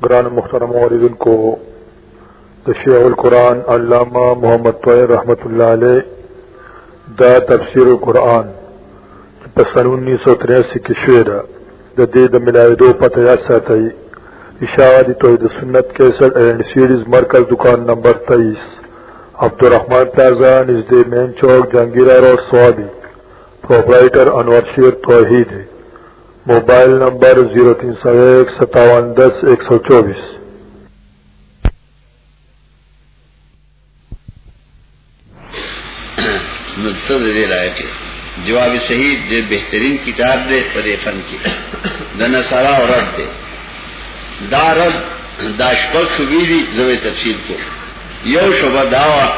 گران محترم عوردن کو تشیع القرآن علامہ محمد طویر رحمت اللہ علیہ دا تفسیر القرآن پسن انیس سو تریاسی کی شعر دا دید ملائی دو پتہ ساتھی اشاعتی توحید سنت کیسٹ اینڈ سیڈیز مرکز دکان نمبر تیئیس عبدالرحمان پلازا نژد مین چوک جہانگیرہ روڈ سوابی پروپرائٹر انور شیر توحید ہے۔ موبائل نمبر زیرو تین سو ایک ستاون دس ایک سو چوبیس. جواب صحیح دے، بہترین کتاب دے پدے فن کی. دن سارا اور رد دے. دا رد داشپک شبیری زوی تفصیل کو یو شبہ دعوی،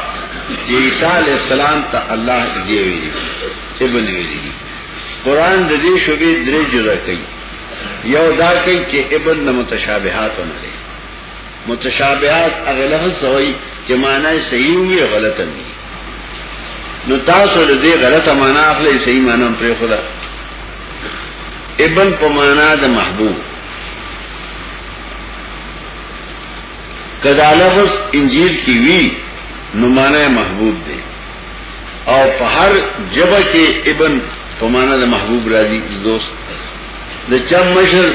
کہ عیسیٰ علیہ السلام تا اللہ دیے ہوئی ابن ویلی قرآن ددی شبی درے جدا کئی یو دا کئی کہ ابن نہ متشابہات ہونا دے متشابہات اگر لفظ ہوئی کہ معنی صحیح ہوئی غلط نہیں نو تاسو دې غلط معنا اخلي صحیح معنا پر خدا ابن په معنا د محبوب. کدا لفظ انجیل کی وی نو محبوب دی. او په هر جبه کې ابن په معنا د محبوب راځي دوست. د چم مشر،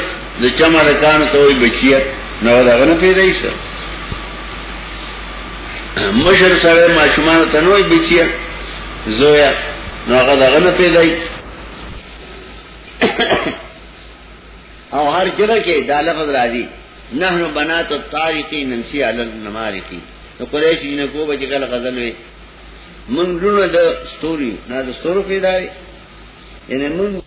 د چم رکان ته وي بچیا نو دا غنه پیدا ایسه مشر سره ماشومان ته نو بچیا زویا، نو هغه دغه نه پیدای. او هر جگہ کې دا لفظ راځي نحنو بنات الطارقی نمشي علی النمارقی نو قریش نه کو به غزل وي من رونه د ستوري، نه د ستورو پیدای. یعنی من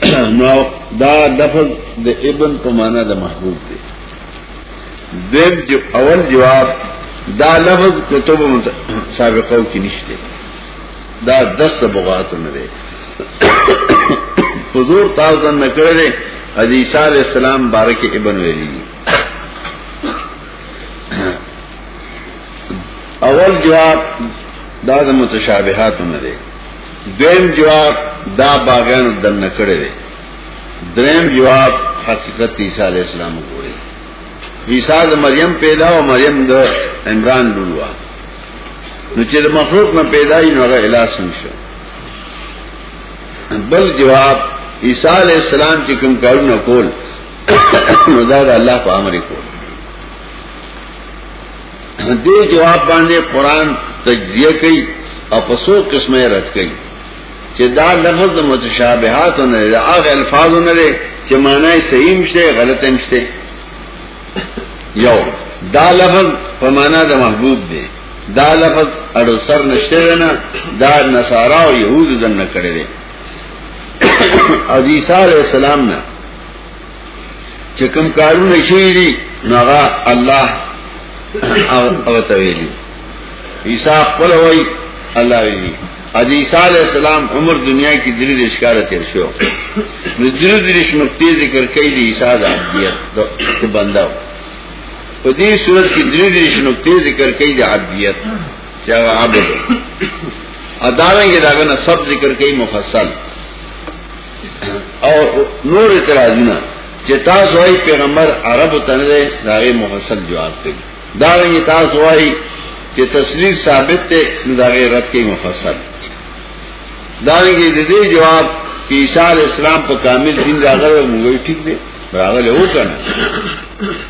دا لفظ د ابن په معنا د محبوب دی. دیم جو اول جواب، دا لفظ کتب سابقو کی نشته دا دس بغات نہ دے حضور تازن نہ کرے حدیثہ علیہ السلام بارک ابن ویلی. اول جواب، دا دا متشابہات نہ دے دیم جواب دا باغان دن نہ کرے دے دریم جواب حقیقت عیسیٰ علیہ السلام کو عیسیٰ دا مریم پیدا و مریم دا عمران لولوا نو چې مخلوق نه پیدای نو هغه الاس نشو بل جواب، عیسی علیہ السلام چې کوم کارونه کول، نو دا الله په امر کول. دې جواب باندې قران تجزیه کوي او په څو قسمه رد کوي چې دا لفظ متشابهات نه هغه الفاظ نه لري چې معنی صحیح مشته، غلط مشته. یو، دا لفظ په معنا د محبوب دی دا لفظ اڑو سر نشتے نا دا نصارا و یہود دن نہ کرے دے اور عیسیٰ علیہ السلام نا چکم کارو نشی دی نغا اللہ اوتویلی عیسیٰ قل ہوئی اللہ ویلی. اور عیسیٰ علیہ السلام عمر دنیا کی دلی رشکار تیر شو. دلی دلش نقطی ذکر کئی دی عیسیٰ دا عبدیت بندہ. ہو پدی صورت کی دری دریش نقطے ذکر کئی دی عبدیت چاہا عبد اداریں گے داغنا سب ذکر کئی مفصل. اور نور اعتراضنا چاس ہوئی پیغمبر عرب تنرے داغے مفصل جواب کئی. داریں گے تاس ہوئی کہ تصویر ثابت تے داغے رد کی مفصل. داریں گے دے جواب کہ عیسیٰ علیہ السلام پر کامل دین داغر مغوی ٹھیک دے راغل ہو کرنا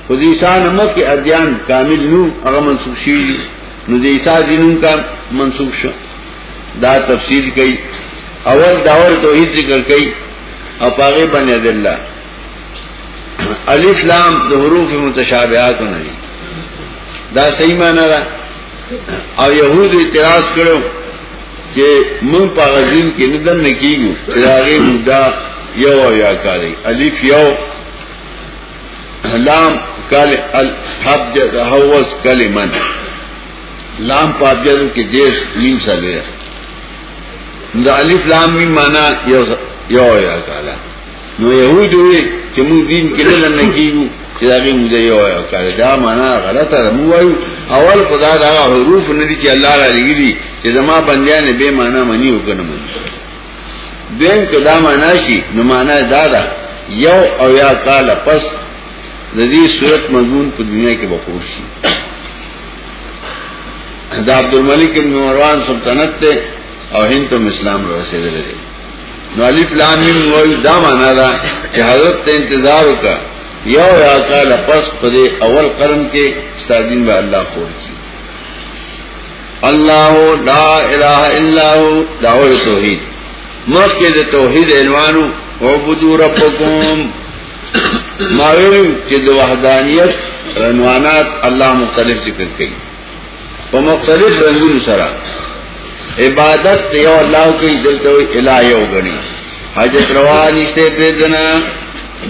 خود عیسیٰ نمک کے ادیان کامل نو اگر منسوخ شی نو دے عیسیٰ دینوں کا منسوخ شو۔ دا تفسیر کئی، اول داور توحید ذکر کئی اور پاغے بن اللہ الف لام دو حروف متشابہات نہیں دا صحیح مانا رہا اور یہود اعتراض کرو کہ من پاغذین کی ندن نکیگو چراغی مدہ یو او یا کاری. علیف یو، لام کال حب جد حوز کل من لام پاپ جدو کی دیش نیم سا لے دا علیف لام میم مانا یو او یا کالا. نو یہود ہوئے کہ مو دین کے لیے لن کیگو چې دا غي موږ یو یو کړه دا معنا غلطه ده. مو وایو، اول خدا دا حروف ندي چې الله را لګي چې زما بندیان به معنا منی وکنه مونږ دین کدا معنا شي، نو معنا دا ده، یو او یا قال پس ندی صورت مضمون کو دنیا کے بخور سی دا عبد الملک ابن مروان سلطنت تے اور ہند تم اسلام رسے دے نو علی فلام دا مانا دا کہ حضرت تے انتظار کا یو یا کال پس پدے اول قرن کے استادین با اللہ خور کی اللہ لا الہ الا ہو داول توحید. مخ کے توحید عنوانو وعبدو ربکم. ماویل کہ دو وحدانیت عنوانات اللہ مختلف ذکر کئی وہ مختلف رنگون سرا عبادت یو اللہ کی دلتے ہوئی الہ یو گنی۔ حجت روا نشتے پیدنا۔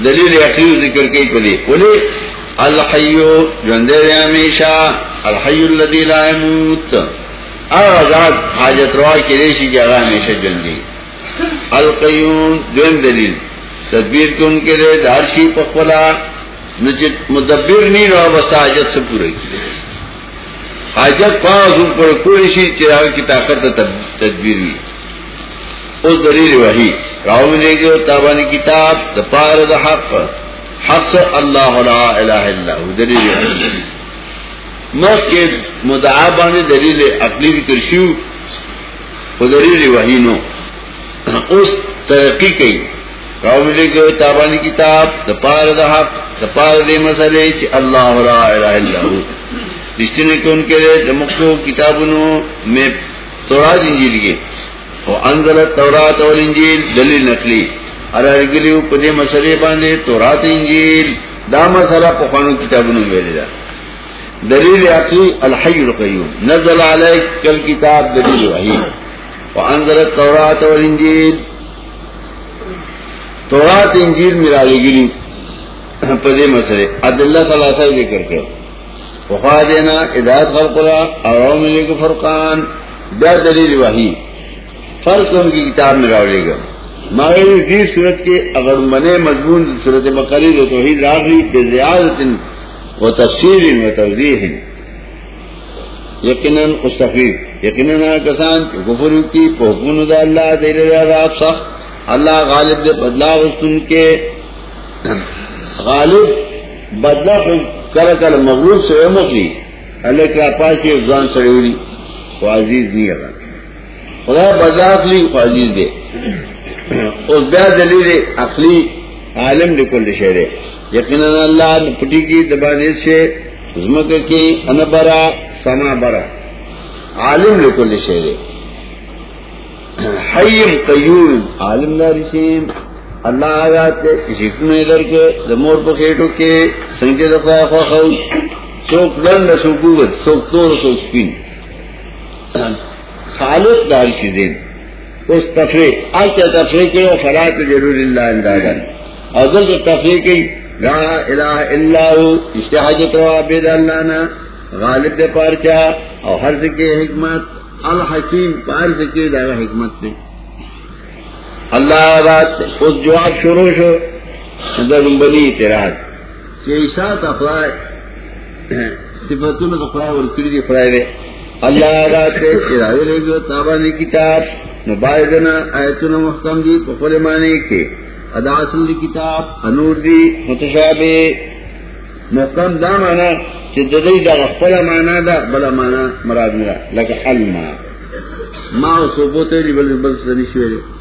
دلیل عقیو ذکر کئی پلے پلے الحیو جندے دے ہمیشہ الحیو اللذی لا یموت۔ آزاد حاجت روا کی ریشی جگہ ہمیشہ جندی القیون دویم دلیل۔ تدبیر کو ان کے لیے، دارشی پکولا مدبر نہیں رہا بس حاجت سے پورے کی۔ حاجت پاس پر کوئی شی چراغ کی طاقت تدبیر ہوئی. اس دلیل وہی راؤ ملے گی تابانی کتاب دپار دا حق. حق سے اللہ لا الہ الا ہو. دلیل وحی. مخ کے مدعا بانے دلیل عقلی ذکر شیو. وہ دلیل وحی نو. اس ترقی کی راو ملے گئے تابانی کتاب دپار دا حق دپار دے مسئلے چی اللہ لا الہ الا ہو. رشتنے کو ان کے لیے دمکتو کتابنو میں تورات انجیل کے وہ انزل تورات اور انجیل دلیل نقلی۔ ارگلیو پدے مسئلے باندے تورات انجیل۔ دا مسئلہ پخوانو کتابنو میرے دا۔ دلیل عقلی الحی القیوم۔ نزل علیک کل کتاب دلیل وحی۔ وانزل التورات والانجیل تورات انجیل میرا گری پدے مسئلے۔ عداللہ ثلاثہ ذکر کر وفا دینا ہدایت خلق اللہ اور ملے گا فرقان. بیا دلیل وحی. فرق ان کی کتاب میں راولے گا. مغربی کی صورت کے اگر منے مضمون صورت مقرر و توحید راغی بے زیادت و تفسیر و توضیح یقیناً استفید یقیناً کسان غفر کی پہکون دا اللہ دیر عذاب سخت. اللہ غالب دے بدلا وسطن کے. غالب بدلا کر کر مغرور سے مخلی اللہ کے پاس افزان سڑوری عزیز نہیں اگر خدا بدلا اخلی وہ عزیز دے اس بیا دلیل اخلی عالم لکل شہرے یقیناً اللہ پٹی کی دبانے سے عظمت کی انبرا سما برا. عالم لکل شہرے حیم قیوم. عالم داری سیم. اللہ آیات دے شکن ادھر کے دمور پا خیٹو کے، سنگے دفاع خواہو۔ سوک لند سوک اوت سوک تور، سوک سپین۔ خالق داری سیدین اس تفریق، آج کیا تفریح تفریق ہے؟ فرات ضرور اللہ اندازن اور دل تو تفریق ہے، لا الہ الا ہو اشتحاجت و عبید اللہ نا۔ غالب دے پارچا اور ہر کے حکمت، الحکیم پار سے داغا حکمت نے اللہ رات اس جواب شروع شو بنی اعتراض۔ کہ صفتوں اور اللہ رات سے چراغ لے گو تابانی کتاب مباحدنا آیتنا محکم دی مانے کے۔ ادا اصل کتاب انور دی متشابہ۔ محکم دا مانا چې د دې د خپل معنا دا بل معنا مراد لکه الما ما ثبوت دی بل بل څه نشي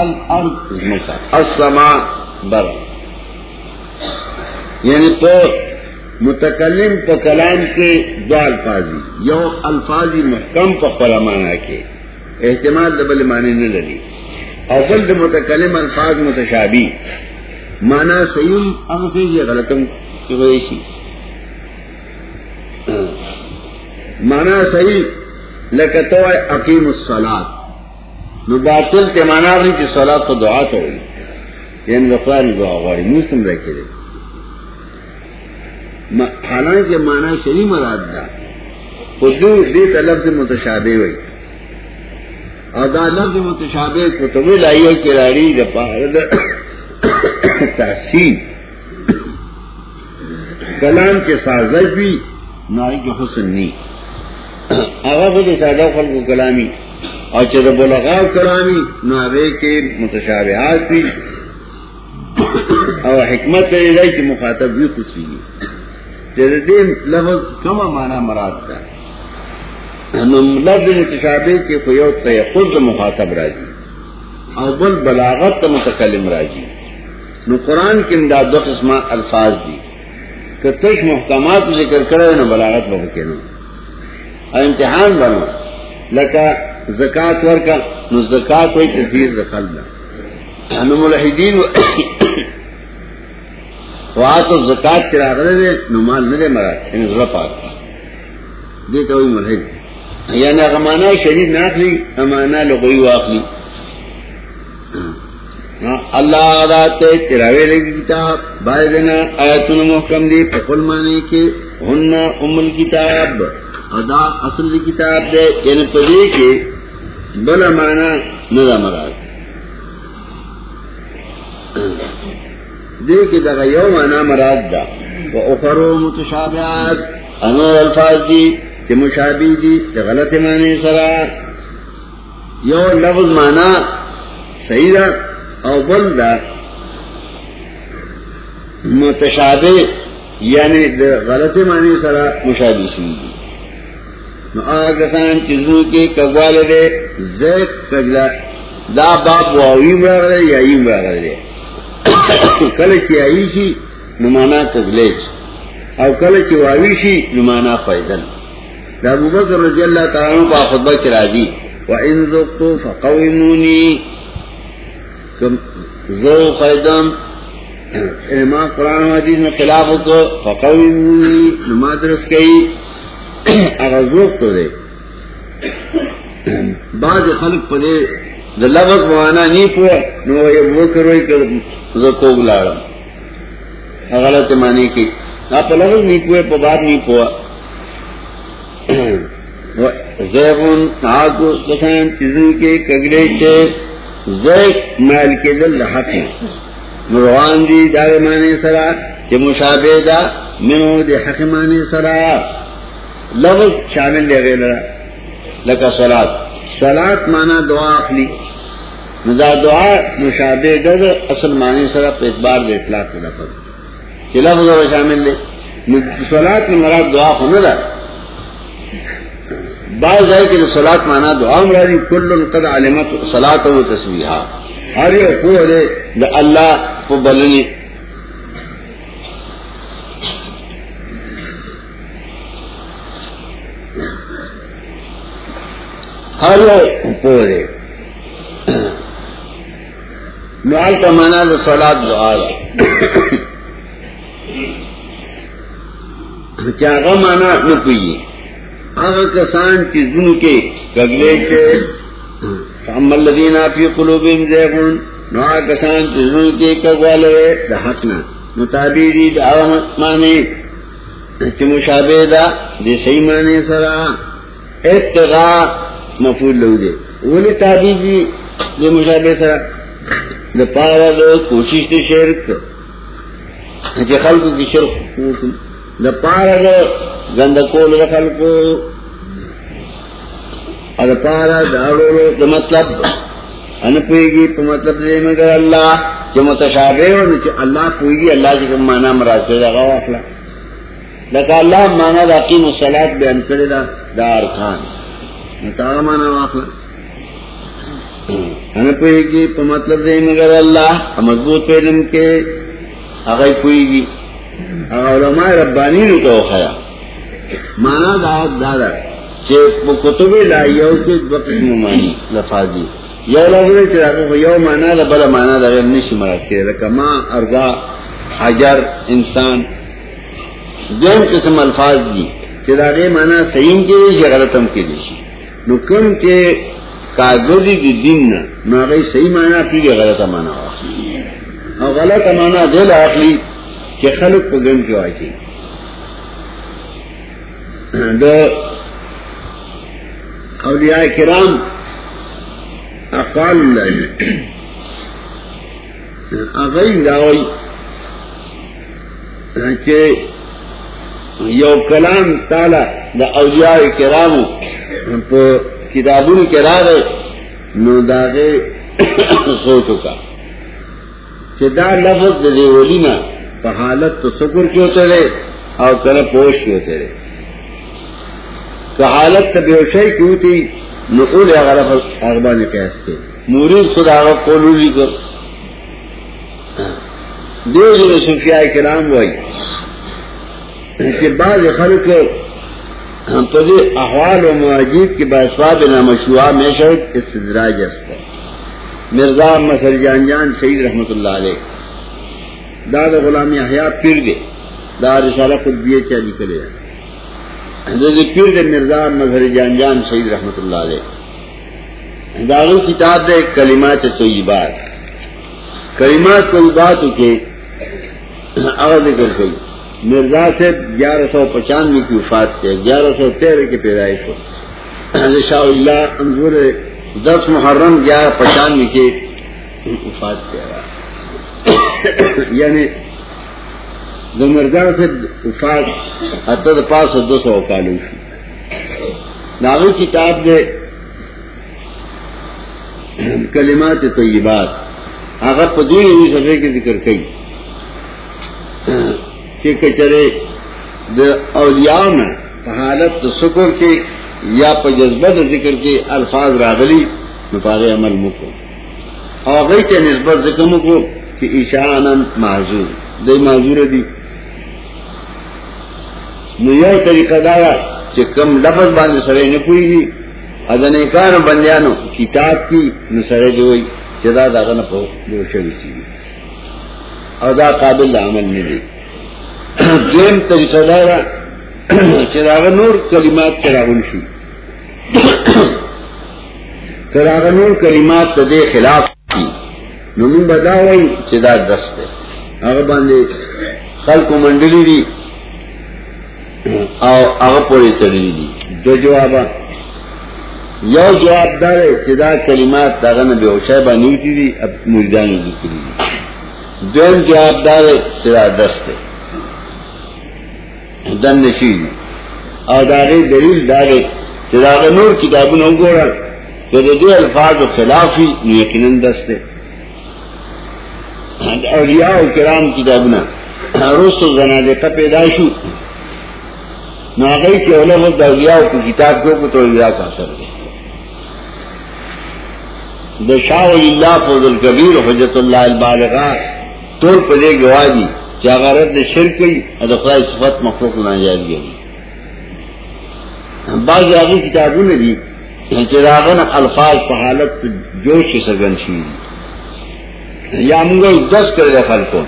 الارض. مکا السما بر. یعنی تو متکلم په کلام کې دو الفاظي یو الفاظي محکم په خپل معنا کې احتمال د بل معنی نه لري او بل د متکلم الفاظ متشابه معنا صحیح هغه غلطم کې مانا صحیح لکتو عقیم السلاد نو باطل کے مانا نہیں کہ سولاد کو دعا تو ہوئی یعنی رفار دعا غاری مسلم رکھے دے حالانکہ مانا شری مراد دا. خودو دی طلب سے متشابہ ہوئی اور دا لفظ متشابہ کو تو لائیو کراری رپا تحصیل. کلام کے سازش بھی ناری کے حسن نہیں اگر خود سادہ خلق و کلامی. اور چر بلغاؤ کلامی نارے کے متشابہات بھی۔ او حکمت دے کہ مخاطب بھی خوشی دین لفظ کم مانا مراد کا۔ لفظ متشابہ کے کوئی خود مخاطب راجی اور بل بلاغت متکلم راجی نو قرآن کی امداد دو قسم الفاظ دی۔ کہ تش محکمات ذکر کرے نو بلاغت بہو کے نو۔ اور امتحان بنو۔ لکا زکات ورکا، نو زکات ہوئی تدیر دخل دا. نو ملحدین وات و زکات کرا چرا دے، نو مال نہ دے مرا یعنی ذرا پاک دے تو ملحد یعنی امانہ شریف نہ تھی امانہ لغوی واخلی اللہ آدات تراوے لگی کتاب بارے دینا آیتون محکم دی پخل مانے کے ہن ام الکتاب ادا اصل کتاب دے یعنی پدے کے بلا مانا ندا مراد. دے کے دگا یو مانا مراد دا. و اخرو متشابہات. انور الفاظ دی کہ مشابی دی کہ غلط معنی سرا. یو لفظ مانا صحیح دا او بل دا متشابہ یعنی غلط معنی سرا مشابی سی دی نو آگسان کے کگوال دے زیت کگلا دا باپ واویم راگ دے یا ایم راگ دے؟ کل چی آئی شی نمانا کگلیچ او کل چی واوی شی نمانا فیدن دا ابو بکر رضی اللہ تعالیٰ پا خطبہ چرا دی وَإِن ذُقْتُ فَقَوِمُونِي زو قیدم ما قرآن و حدیث میں خلاف کو فقوی نمادرس کئی اگر ذوق تو دے. بعض خلق پدے دا لفظ موانا نہیں پوا نو یہ وہ کروئی کہ زکو گلارم غلط معنی کی آپ لفظ نہیں پوئے، پا بات نہیں پوا زیغن آگو کسان چیزوں کے کگڑے کے زیغ مائل کے دل حق ہے مروان دی دار مانے سرا کہ مشابہ دا منو دے حق مانے سرا. لفظ شامل دے گئے لڑا لکا سلاد سلاد مانا دعا اخلی ندا دعا مشابہ دا اصل معنی سرا پہ اعتبار دے اطلاق کا لفظ. کہ لفظ اور شامل دے سلاد میں مراد دعا ہونا دا بعض ہے کہ سلاد مانا دعا مرادی کل قد علمت سلاد و تصویحا ہر یہ کو دے اللہ کو بلنی ہر نوال کا مانا سلاد دعا کیا مانا نہ اگر کسان کی دن کے گگلے کے کام الدین فی قلوبہم زیغون نو کسان کی دن کے کگوالے دا حقنا مطابیدی دا آوامت مانے مشابہ دا دے صحیح مانے سرا۔ اتغا مفول لو دے۔ ولی تابیدی دے مشابہ سرا دا پاوا دا کوشش دے شرک چی اچھا، خلقو کی شرک دا پارا دا گندکول رکھل کو اور پارا داڑو دا مطلب۔ ان پوئی گی پا مطلب دے مگر اللہ چی متشابہ ہو چی اللہ پوئی گی اللہ جی چی کم مانا مراد کرے دا غوا لکا اللہ مانا دا قیم و الصلاة بیان کرے دا دا ارکان۔ نتاغا مانا واخلا ان گی، پا مطلب دے مگر اللہ مضبوط پیلم کے اگئی پوئی گی۔ علماء ربانی نو تو خیا مانا دعوت دادا چه کتب لائیو کے دو قسم مانی لفاظی۔ یو لفظ چه یو مانا دا، بلا مانا دا غیر نشی مراد کرے لکا ما ارضا حجر، انسان دون قسم الفاظ دی۔ چه مانا صحیح کے دیشی غلطم کے دیشی نو کم چه کاغذی دی دین نا، نو غیر صحیح مانا پی غلط مانا آخلی او غلط مانا دل آخلی کہ خلق کو گن کے واچی اولیاء کرام اقوال اللہ اغیم داوئی کہ یو کلام تالا دا اولیاء کرامو. پا کتابون کرا رہے نو داغے سوچو کا. کہ دا لفظ دے ولی نا پا حالت تو سکر کی ہوتے رہے اور کل پوش کی ہوتے رہے. کہ حالت تا بیوشائی کی ہوتی نقول اغلب اغبان قیاس کے مورید خدا اغلب قولولی کر. دیو جو صوفیاء کرام وئی کہ بعض خلق ہم تو جی احوال و معاجید کے باسواب نامشوع میں شہد استدراج است. مرزا مسر جان جان شہید رحمت اللہ علیہ. داد غلامی حیات پھر دے. داد رسالہ خود بھی چالی کرے پھر دے مرزا مظہر جان جان شہید رحمت اللہ علیہ. دارو کتاب دے کلمات طیبات. کلمات کوئی بات کے اگر ذکر کئی مرزا سے گیارہ سو پچانوے کی وفات سے، گیارہ سو تیرہ کی پیدائش ہو۔ شاہ اللہ انضور دس محرم گیارہ پچانوے کے وفات کیا یعنی دو مرزا سے وفات اتر پاس دو سو کالو ناول کتاب دے کلمات تو یہ بات پدوئی ہوئی سفے کے ذکر کئی۔ کہ کچرے اولیاء میں حالت سکر کے یا جذبت ذکر کے الفاظ راغلی نپارے عمل مکو۔ اور گئی کے نسبت ذکر مکو کہ ایشان معذور، دے معذور دی۔ یہ طریقہ دارا کہ کم لفظ باندھ سرے نے پوئی دی ادن کان بندیانو کتاب کی نسرے جو ہوئی، جدا داغا نہ پو جو شوی سی اور دا قابل عمل نہیں دی۔ دیم طریقہ دارا چراغ نور کلمات چراغن شی چراغ نور کلمات تدے خلاف کی نمون بدا ہوئی چدا دست ہے اگر باندھے خلق و منڈلی دی او اگر پوری تڑی دی جو جواب یو جواب دار ہے چدا کلمات داغا نبی اوشای بانیوتی دی اب مردانی دی کری دی دویم جواب دار ہے چدا دست ہے دن نشی اور دارے دلیل دارے چراغ نور کتاب نو گوڑا کہ دے الفاظ و خلاف ہی یقیناً دستے اور یا کرام کتاب نہ روس و زنا دے کا پیدائشو نہ گئی کہ علم دیا کی کتاب کو تو ریا کا سر گئے دا شاہ اللہ فوز القبیر حجت اللہ البالغا طور پدے گواجی چاغارت نے شرک کی ادخلائی صفت مخلوق نہ جائے گی بعض آگے کتابوں نے بھی چراغن الفاظ پر حالت جوش سگن چھی یا منگو دس کر دے خل کو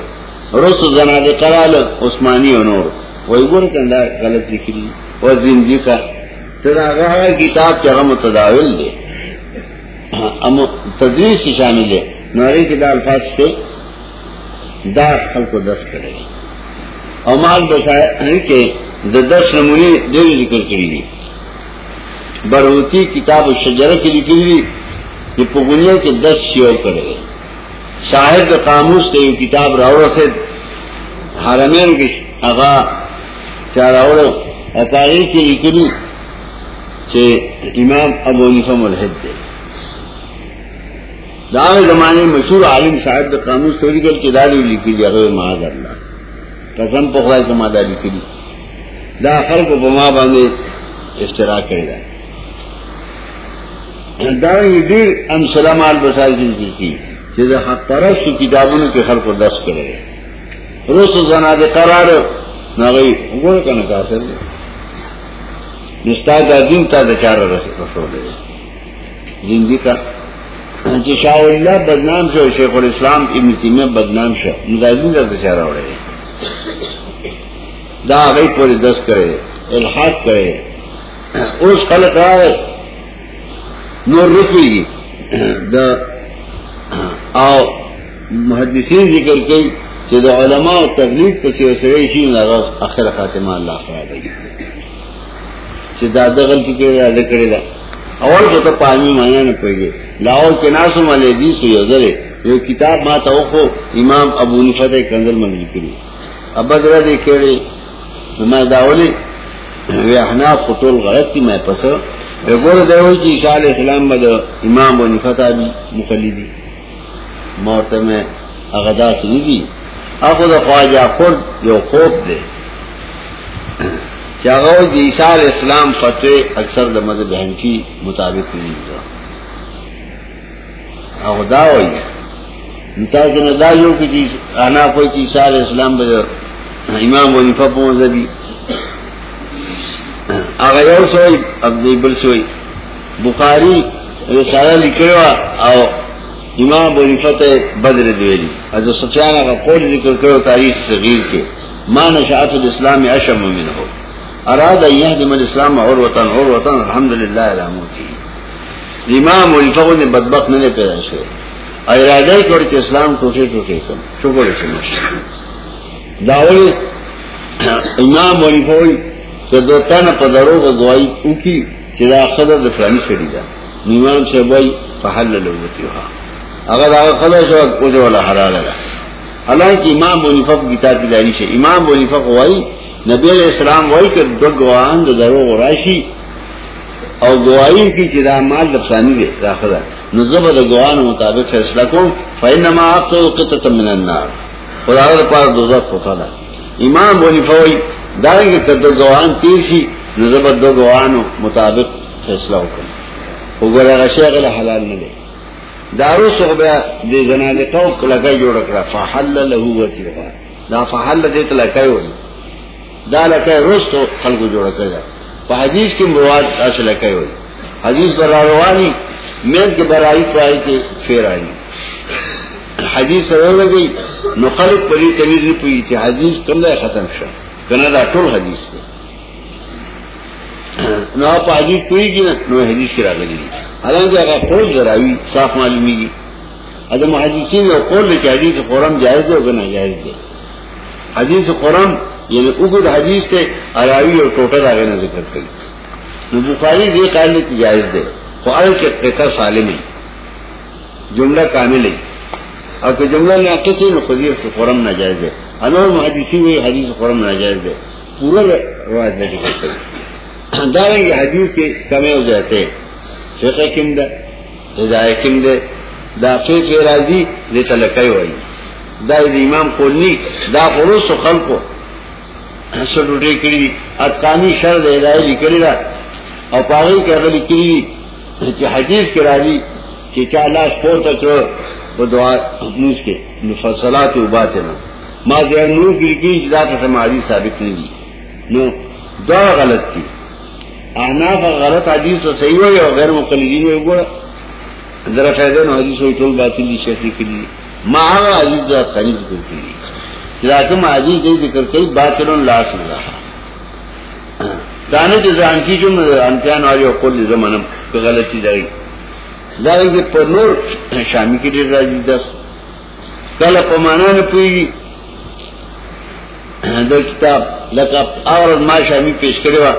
رس زنا دے کرال عثمانی انور وہی گور کندا غلط لکھ لی وہ زندگی کا۔ چراغا کتاب چاہ متداول دے۔ تدریس کی شامل ہے۔ نوری کے الفاظ سے دا خل کو دس کرے گی. اور مال بسائے کہ دا دس نمونے دیر ذکر کری دی. بروتی کتاب شجر کی لکھی دی، یہ پگنیا کے دس شیو کرے گئے شاہد قاموس سے کتاب راوڑ سے ہارمین کی اغا چاراوڑ اطاریخ کی لکھی کہ امام ابو نفم الحد دے. دار زمانے مشہور عالم صاحب قانون سوریکل کی داری لکھی جی اگر محاذ اللہ۔ قسم پخلائی کما دا لکھی دا خلق کو بما باندھے اشتراک کرے گا دارنگی دیر ام سلام آل بسائی کی ذکر کی چیز حق پرست کتابوں کے خلق کو دست کرے گا روس زنا دے قرار نہ گئی وہ کا نہ کافر دے۔ نستا دا دین تا دا چار رسول دے۔ زندگی کا۔ شاہ اللہ بدنام سے شیخ الاسلام ابن تیمیہ بدنام شاہ۔ مدازین کا دشہرا ہو رہے دا آگئی پوری دس کرے، الحاق کرے۔ اس خلق آئے نور رکی گی۔ دا آو، محدثین ذکر کی کہ دا علماء و تبلیغ پسی وسریشی ناغا اخر خاتمہ اللہ خراب ہے کہ دا دغل کی کرے، دا دکرے دا۔ اول کو تو پانی مانا نہ پڑے لاہور کے ناسو ملے دی سو یزرے یہ کتاب ما تو امام ابو نفت کنزل منزل کری اب بدرا دیکھے میں داولی وہ احناف قطول غلط تھی میں پس گور دے ہوئی کہ علیہ السلام بد امام ابو نفت بھی مخلی دی موت میں اغدا سنگی اخو دا خواجہ خورد یو خوب دے چاہو عیسیٰ علیہ السلام فتح اکثر دا مذہب بہن کی مطابق نہیں دا. اخو دا ہوئی نتا ندا جو کی انا کوئی چیز عیسیٰ علیہ السلام بجا امام ونفا پا مذہبی. اگا یو سوئی اب دیبل سوئی بخاری رسالہ لکھوا او امام بنی فتح بدر دویلی از سفیان کا قول ذکر کرو تاریخ صغیر کے، ما نشاط الاسلام اشم من ہو اراد یہدم الاسلام اور وطن اور وطن، الحمدللہ رحمتی امام بنی فتح نے بدبخت نہیں پیدا شو. ارادہ کر کے اسلام ٹوٹے ٹوٹے کم. شکر چمش داول امام بنی فتح کہ دو تن پدروں کو گواہی اونکی کہ دا خدر فلانی سڑی دا. امام سے بھائی، فحل لوگتی ہوا. اگر آگا قدر شو کچھ والا حلال ہے. حالانکہ امام بنیفق کتاب کی داری سے امام بنیفق وائی نبی علیہ السلام وائی کہ دو گواہان دو درو غراشی اور گواہی کی چدا مال لفظانی دے راخدہ نظب دو گواہان مطابق فیصلہ کو فینما آقتو قطعت من النار۔ خدا اگر پاس دوزت ہوتا دا امام بنیفق وائی داریں گے کہ کدو گواہان تیر شی نظب دو گواہان مطابق فیصلہ ہوکن وہ گرہ غشی اگر حلال نہ دے دارو صحبہ دے زناد قوق لگائی جوڑ کرا فحل لہو وطیوها دا فحل دیت لکائی ہوئی دا لکائی رستو خلقو جوڑ کرا پا حدیث کی مواد اس لکائی ہوئی حدیث براروانی میز کے برائی پائی کے فیر آئی حدیث رو لگئی نو خلق پری تمیز نہیں پوئی تھی حدیث کم دے ختم شا کنا دا طول حدیث دے نو آپ حدیث پوئی کی نو حدیث کی را لگی حالانکہ اگر قول ذراوی صاف معلومی گی ادھر محدثین اور قول لے کہ حدیث قرآن جائز دے ہوگا جائز دے حدیث قرآن یعنی اگد حدیث تے اراوی اور ٹوٹل آگے نہ ذکر کری۔ بخاری دے قائل لے کہ جائز دے۔ قرآن کے قطع سالم ہے۔ جملہ کامل ہے۔ اور کہ جملہ نے آکے سے خدیث قرآن نہ جائز دے۔ انور محدثی ہوئی حدیث قرآن نہ جائز دے۔ پورا روایت نہ ذکر کری داریں گے حدیث کے کمے ہو جاتے ہیں۔ فقہ کم دا ہدایہ کم دے دا فقہ راضی دے تلقائی ہوئی۔ دا دا امام قولنی دا خلوص و خلقو. سٹوٹے کری اتقانی شر دا ہدایہ لکلی دا او پاغی کے اغلی کری چی حدیث کے راضی کہ کیا لاش پور تک وہ دعا موس کے مفصلات و باطنا ما دیر نور کی لکی چی دا تسمع حدیث ثابت نہیں دی نو دعا غلط کی احناف غلط حدیث و صحیح ہوئی اور غیر مقلدین ہوئی گوڑا ذرا فیدن حدیث ہوئی طول باطل دی شیخ لکھ لی ما آغا حدیث خانی ذکر کری چلاکم حدیث دی ذکر کری باطلون لا سن رہا۔ دانے جو زانتی جو انتیان والی وقل زمانم غلطی داری داری کہ پر نور شامی کی دیر راجی دس کل پمانا نے پوئی۔ در کتاب لکا اور ما شامی پیش کرے وا۔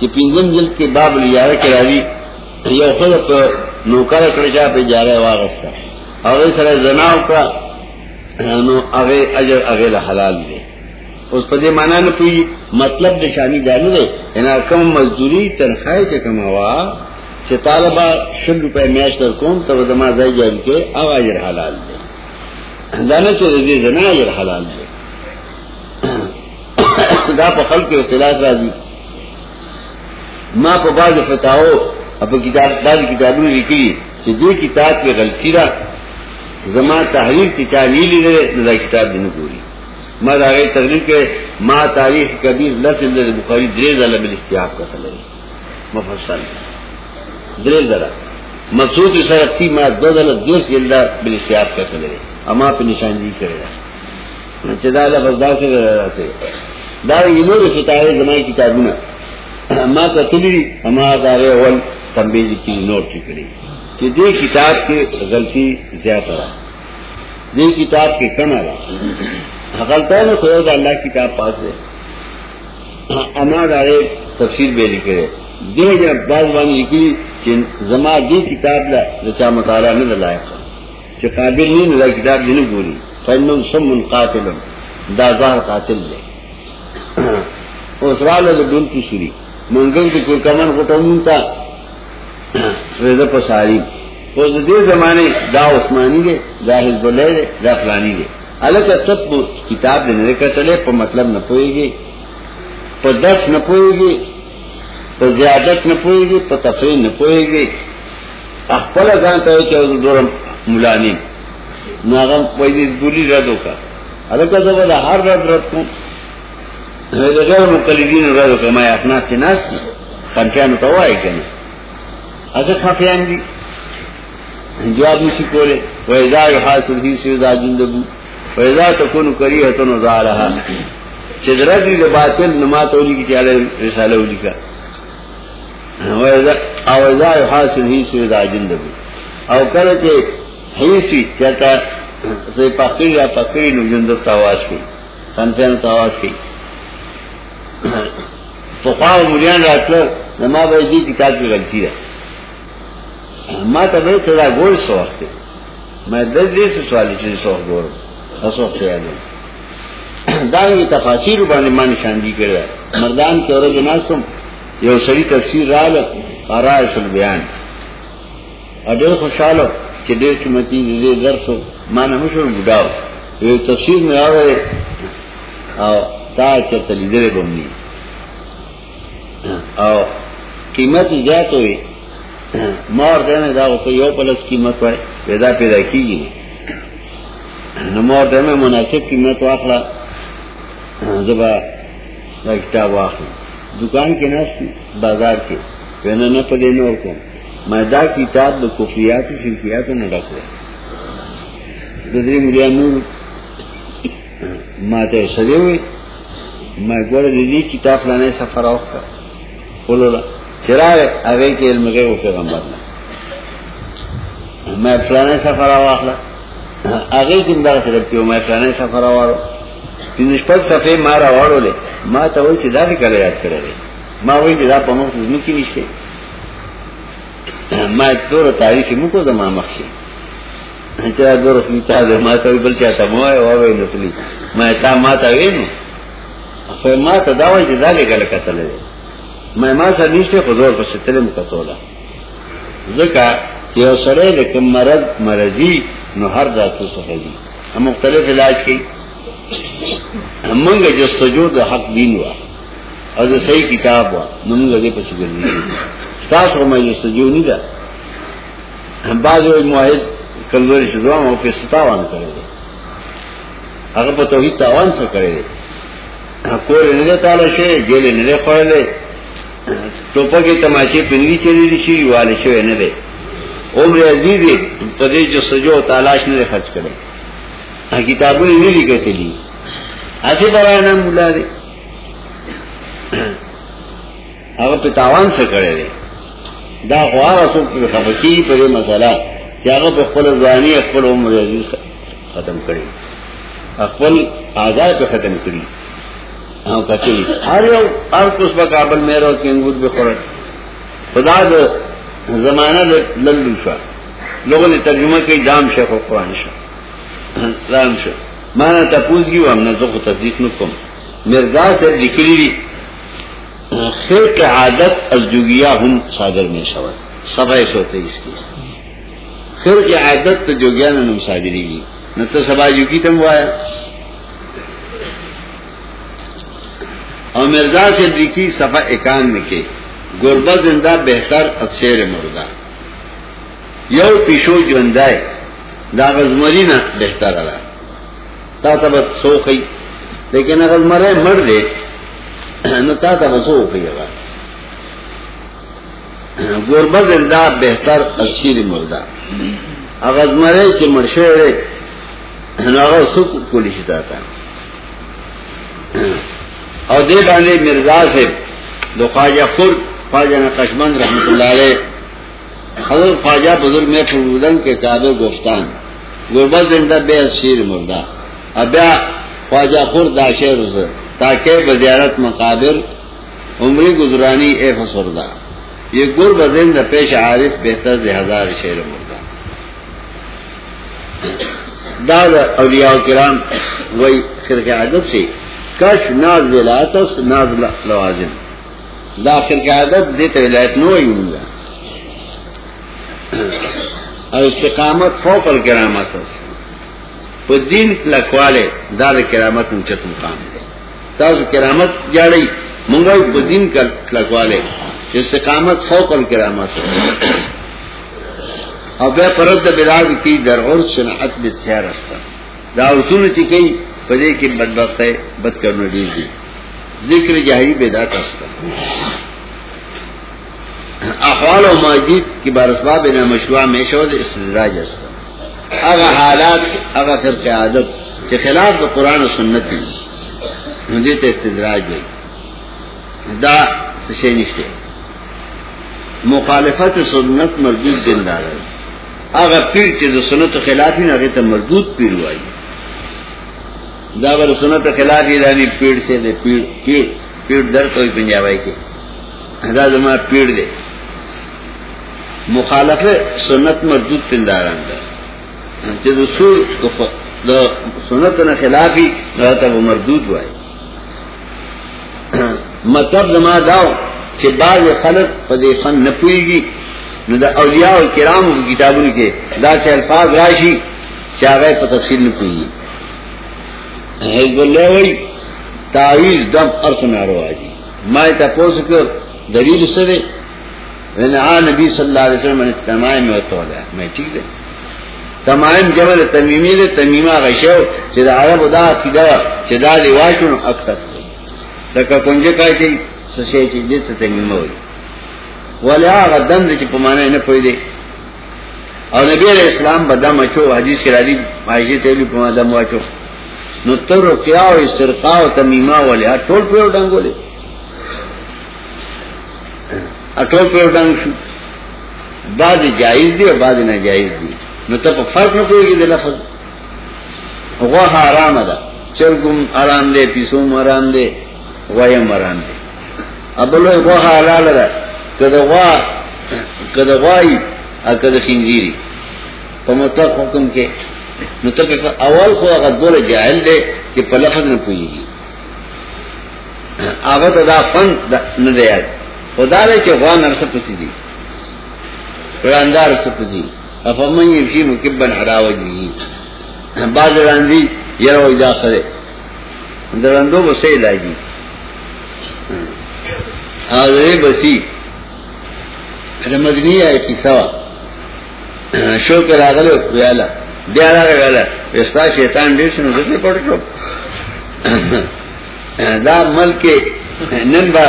کہ پنجم جلد کے باب لیارہ کے راضی۔ یو خود نوکر کڑچا پہ جا رہا ہے واغستا اگر سر زناو کا نو اگے اجر اگے حلال دے۔ اس پدے مانا نہ کوئی مطلب دے شانی جانو دے۔ یعنی کم مزدوری تنخواہ کے کماوا کہ طالبہ شل روپے میچ کر کون، تو دما زائی جان کے اب اجر حلال دے۔ دانا چو دے زنا اجر حلال دے۔ دا پا خلق کے اصلاح راضی۔ ماں کو بعض فتاو اب کتاب بعض کتابوں نے لکھی کہ دو کتاب کی غلطی را۔ زما تحریر کی چالی لی گئے کتاب دن پوری ماں آگے تحریر کے ماں تاریخ کبیر لس بخاری درے ضلع بل اشتیاب کا چلے مفصل درے ذرا مقصود سرقسی ماں دو ضلع دیش جلدہ بل اشتیاب کا چلے اما پہ نشاندہی کرے گا. چدا لفظ دار سے دار یہ نور فتاوے زمائی کتابوں ما کتلی اما داغے اول تنبیل کی نوٹ چکری کہ دے کتاب کے غلطی زیادہ رہا۔ دے کتاب کے کم رہا۔ غلطہ نے خود اللہ کتاب پاس دے۔ اما داغے تفسیر بے لکھے۔ دے جب بعض بانی لکھی کہ زما دی کتاب لا رچا مطالعہ نہ لائق۔ کہ قابل نہیں نہ کتاب جنہیں بولی فنم سم قاتل۔ دازار قاتل لے اس رال ڈول کی سوری۔ منگل کی کوئی کمن کٹون تھا رضا پساری. اس دے زمانے دا عثمانی دے دا حزب اللہ دے دا فلانی دے الگ تب کتاب دینے کا چلے پر مطلب نہ پوئے گی پر دس نہ پوئے گی پر زیادت نہ پوئے گی پر تفریح نہ پوئے گی اخبر جانتا ہے کہ دور ملانی ناغم وہی بولی ردوں کا الگ کا تو ہر رد رد کو غیر مقلدین رد کا میں اپنا چناس کی کنٹیان تو ہوا ہے اگر خفیان دی جواب نسی کولے، وَإِذَا يُحَاسُ الْحِيسُ يُدَا جُنْدَبُ، وَإِذَا تَكُونُ كَرِيهَةٌ وَزَارَهَا چه درازی ده باطل نمات اولی کی چیاله رساله اولی کا وَإِذَا يُحَاسُ الْحِيسُ يُدَا جُنْدَبُ۔ او کله چه حیثی چاہتا سی پاکری یا پاکری نو جندب تاواز کی خانفیان تاواز کی فقاہ ملیان راتلو نما باید دی کتاب کی غلطی ہے۔ ما ته به ته دا ګور سو وخت ما د دې څه سوال چې سو ګور تاسو ته یادم دا یي تفاسیر باندې ما نشان دي کړل مردان کې اورګ ناسم یو سړي تفسیر رااله قرائش البيان اډېر خوشاله چې ډېر قیمتي دې درسو ما نه مشور بډاو یو تفسیر مې راوړل او تا چې تلیدره بومني او قیمت زیات وي. مور دینے دا کو یو پلس قیمت وای پیدا پیدا کیږي نو مور دینے مناسب قیمت واخلا، زبا دا کتاب واخلا۔ دکان کې ناس، بازار کې ونه نه پدې نور کوم ما دا کتاب د کفریات او شرکیات نه ډکه د دې مليا نور ما ته سړیوي ما ګوره دې کتاب لانه سفر اوخه ولولا چراغ اگئی کے علم گئے وہ پیغمبر نے میں فلانے سفر آواخلا اگئی کی مدار سے رکھتی ہوں، میں فلانے سفر آوارو نشپت صفحے مارا واڑو لے۔ ما تا وہی چدا بھی کرے یاد کرے رہے۔ ما وہی چدا پمو کی کی نشتے ما دور تاریخ مکو دما مخشی چرا دور کی تا دے، ما تا ہوئی بل چاہتا موائے واوے نسلی ما تا ما تا وینو خو ما تا داوی چدا لے گل کتلے رہے میں ما سر نیشتے خضور پر ستلم کتولا ذکا چې یو سره لکه مرض مرضی، نو هر ذاتو څخه دي هم مختلف علاج کوي همغه جو سجود حق دین وا. او د صحیح کتاب وا. موږ دې په څیر دي تاسو مې جو سجود نه ده بعض یو موحد کمزوري شوه او په ستاوان کړی هغه په توحید تاوان سا څه کړی کور نه تعالی شي جیل نه خورلې ٹوپا کی تماشے پنگی چلی شی والے شو نہ دے عمر عزیز پدے جو سجو تالاش نے خرچ کرے کتابوں نے نہیں لکھے چلی ایسے بڑا نام بلا دے اگر پتاوان سے کرے دے دا خوار اصول کی خفقی پر یہ مسئلہ کہ اگر پہ خپل زبانی اخپل عمر عزیز ختم کرے اخپل آزاد ختم کری ہر یو ہر کس بقابل میرا کی انگور بھی خورت خدا دو زمانہ للو شا۔ لوگوں نے ترجمہ کی دام شیخ و قرآن شاہ رام شاہ مانا تپوز کی ہم نے تو تصدیق نکم۔ مرزا سے لکھلی دی۔ خیر کے عادت الجوگیا ہم ساگر میں شور سبائے سوتے اس کی۔ خیر کی عادت تو جوگیا نے نم ساگری کی نہ تو سبا یوگی تم ہوا ہے اور مرزا سے لکھی سفا اکان کے۔ گربا زندہ بہتر اکثر مردہ۔ یو پیشو جندائے داغذ مرینا بہتر رہا۔ تا تب سو خی لیکن اگر مرے مر دے، نو تا تب سو خی اگر۔ گربا زندہ بہتر اکثر مردہ۔ اگر مرے کہ مرشے نو سکھ کو لکھتا تھا اور دے باندھے مرزا سے دو خواجہ خور، خواجہ نقشمند رحمت اللہ علیہ۔ حضرت خواجہ بزرگ میں فرودن کے کعبے گفتان غربت زندہ بے شیر مردہ۔ ابیا خواجہ خور داشر تاکہ بزیارت مقابر عمری گزرانی اے فسردہ یہ گر بزند پیش عارف بہتر ہزار شیر مردہ۔ داد اولیاء کرام وہی خرق عادت سے کش ناز ولایت ناز لوازم. داخل کی عادت دیتے ولایت نو ہی ہوں گا اور استقامت فوق الکرامت په دین لکواله دا د کرامت اونچت مقام دی تاسو کرامت جاړی مونږه په دین لکواله چې استقامت فوق الکرامت او بیا پرد د بلاد کی در عرض صنعت به تیار است. دا اصول چې کوي په دې کې بدبخته بد کړنو دي ذکر جاهری بدعت است احوال و ماجد کی بارسباب بنا مشروع میں شود استدراج است اگر حالات اگر خرق عادت کے خلاف دا قرآن و سنت دی۔ مجھے تو استدراج ہوئی۔ دا سشے نشتے۔ مخالفت سنت مردود دن دار اگر پیر چیز سنت خلاف ہی نہ رہتا مردود پیر ہوا دا بر سنت خلاف ہی رانی پیڑ سے دے پیڑ پیڑ پیڑ در کوئی پنجابائی کے دا زمان پیڑ دے مخالف سنت مردود پنداران دا چې د سور د سنت نه خلافي راته مردود وای. مطلب زما داو چې بعض خلک په دې فن نه پويږي نو د اولیاء او کرامو په کتابونو کې دا چې الفاظ راشي، چې هغه په تفصیل نه پويږي حزب الله وای تعویز دم ارث نارواجی ما ته پوسو کو دلیل سره ونعا یعنی نبی صلی اللہ علیہ وسلم نے تمائم میں وطولا میں ٹھیک ہے تمائم جمل تمیمی دے، تمیمہ غشو چی عرب دا عقیدہ چی دا دیواشون اکتر۔ لکا کنجے کئی چی سشے چی دیتا تمیمہ ہوئی۔ ولی آغا دم دے چی پمانے نہ پوئی دے۔ اور نبی علیہ السلام با دم اچو حدیث کے رالی عائشی جی تیلی پما دم واچو نو تر رقیاء و استرقاء و تمیمہ ولی آر ٹول پیو ڈنگو لے۔ اٹول پر ڈنگ شو۔ بعض جائز دی اور بعض ناجائز دی۔ نو ته په فرق نه کوي د لفظ۔ غوا حرام ده چرګم حرام دی پیسوم حرام دی غوایم حرام دی ابلو غوا حلال ده کله غوا کله غوای ا کله خنزیری۔ په مطلق حکم کې نو ته په اول خو هغه دوله جاهل دی چې په لفظ نه پوهیږي هغه دا فن نه دی خدا دې چې غوا نرسه پسی دی. دي پراندار سپسی افمن یمشي مکبن حدا وجهي بعض راندي یره وې داخله درندو به سي لاګي حاضر بسی. دا مدنی ہے کیسا شو کر راغلو ویالا بیا راغلا وستا شیطان ډیر شنو دته پټ شو دا ملک نن با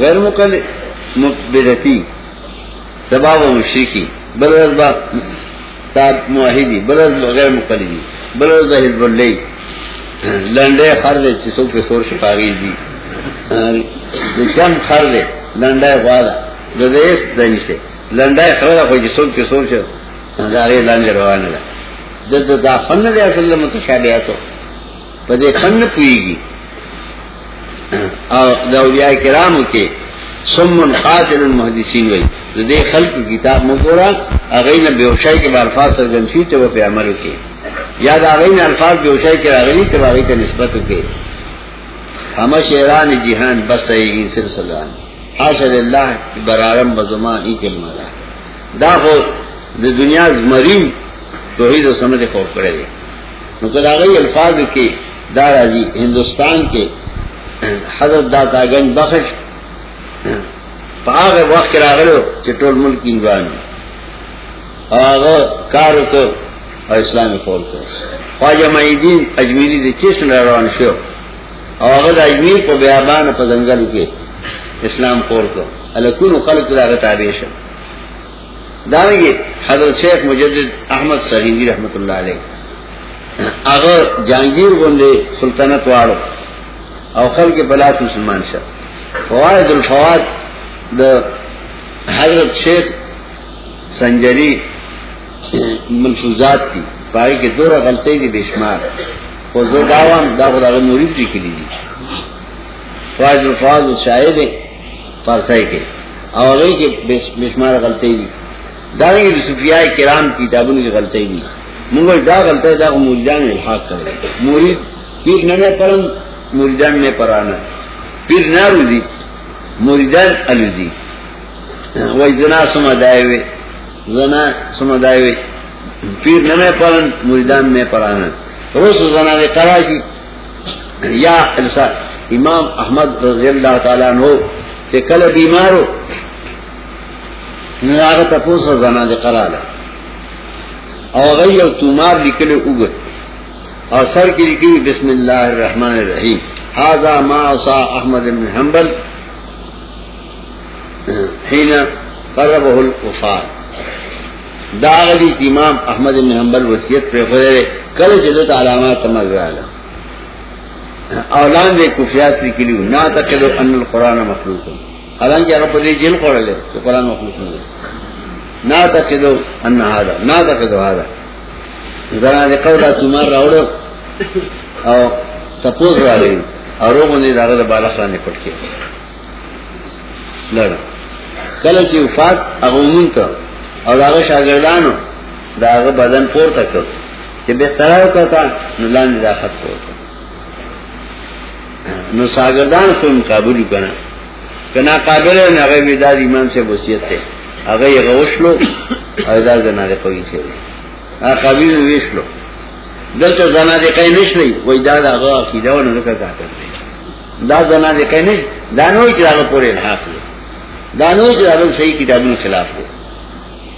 غیر مقل مقبلتی سباب و مشرکی بلرز با تاب معاہدی بلرز با غیر مقلدی بلرز با حزب اللہ لنڈے خر دے چسو کے سور شپاگی دی کم خر دے لنڈے خوادا ددیس دنشتے لنڈے خر دا خوی چسو کے سور شو داغی لانجے روانا دا دد دا فن دے اصل متشابہتو پا دے فن پوئیگی. اور دولیاء کرامو کے سمن قاتل المحدثین وی دے خلق کتاب مگورا اغین بیوشائی کے بارفاظ سرگنشی تو وہ پہ عمل کے. یاد اغین الفاظ بیوشائی کے اغلی تو اغی کا نسبت کے. ہم شیران جہان بس رہی سلسلان حاصل اللہ برارم بزمان ای کلمہ دا دا دنیا مریم توحید و سمجھ خوف کرے دے۔ نقل آگئی الفاظ کے دارا جی ہندوستان کے حضرت داتا گنج بخش پاگ وقت راغلو چې ټول ملک انوان هغه کار وکړ او اسلامي خور کړ خواجه مېدین اجمیری د چیش روان شو۔ او هغه اجمیر په بیابان په ځنګل کې اسلام خور کړ الکونو خلق دا تابع شو۔ دانګي حضرت شیخ مجدد احمد سہیندی رحمت الله علیه هغه جهانگیر غوندې سلطنت واړو او خلک بلات مسلمان شه فوائد الفواد د حضرت شیخ سنجری ملفوظات تھی پائی کے دورہ غلطی دی بشمار خو زه داوام دا خدای مرید لیکلی دي فوائد الفواد شاعر فارسی کې او هغه کې غلطی دي دا د صوفیاء کرام کتابونو کې غلطی دي موږ دا غلطی دا مریدان الحاق کړل. مرید پیر نه پرن مریدان میں پرانا. پیر نہ روزی، مریدان الوزی. وای زنا سمدائے زنا سمدائے پیر نہ میں پرن مریدان میں پرانا. روز زنا دے کراشی یا امام احمد رضی اللہ تعالیٰ عنہ کہ کل بیمار ہو نظارت اپوس زنا دے کرا لا اور غی او تمار لکلے اگر اور سر کی لکھی بسم اللہ الرحمن الرحیم. حاضا ما اصا احمد بن حنبل حین قربه الوفات داغلی امام احمد بن حنبل وصیت پر خدے کل جدت علامات مر گیا اولان دے کفیات کی لیو نا تقلو ان القرآن مخلوق حالان حالانکہ اگر پر جن قرآن لے تو قرآن مخلوق نہیں نا تقلو ان هذا، نا تقلو هذا۔ ذرا دے قولا تمہار راوڑو، او تپوز والے اور روگوں نے داغل بالا خانے پڑھ کے۔ لڑا۔ کل کی وفات اغمون تا اور داغ شاگردانو داغ بدن پور تک کہ بستراو کتا نو لاندی دا خط پور تا نو شاگردان سو مقابل کنا۔ کنا قابل ہے نہ داد ایمان سے وصیت سے اگر یہ غوش لو اور دا زنا دے کوئی سے قابل ویش لو دل تو زنا دے کہیں نش نہیں وہی داد اغا عقیدہ و نہ کا کرتے دا زنا دے کہیں نش دانوی چراغ پورے الحاق لے دانوی چراغ صحیح کتابوں خلاف لے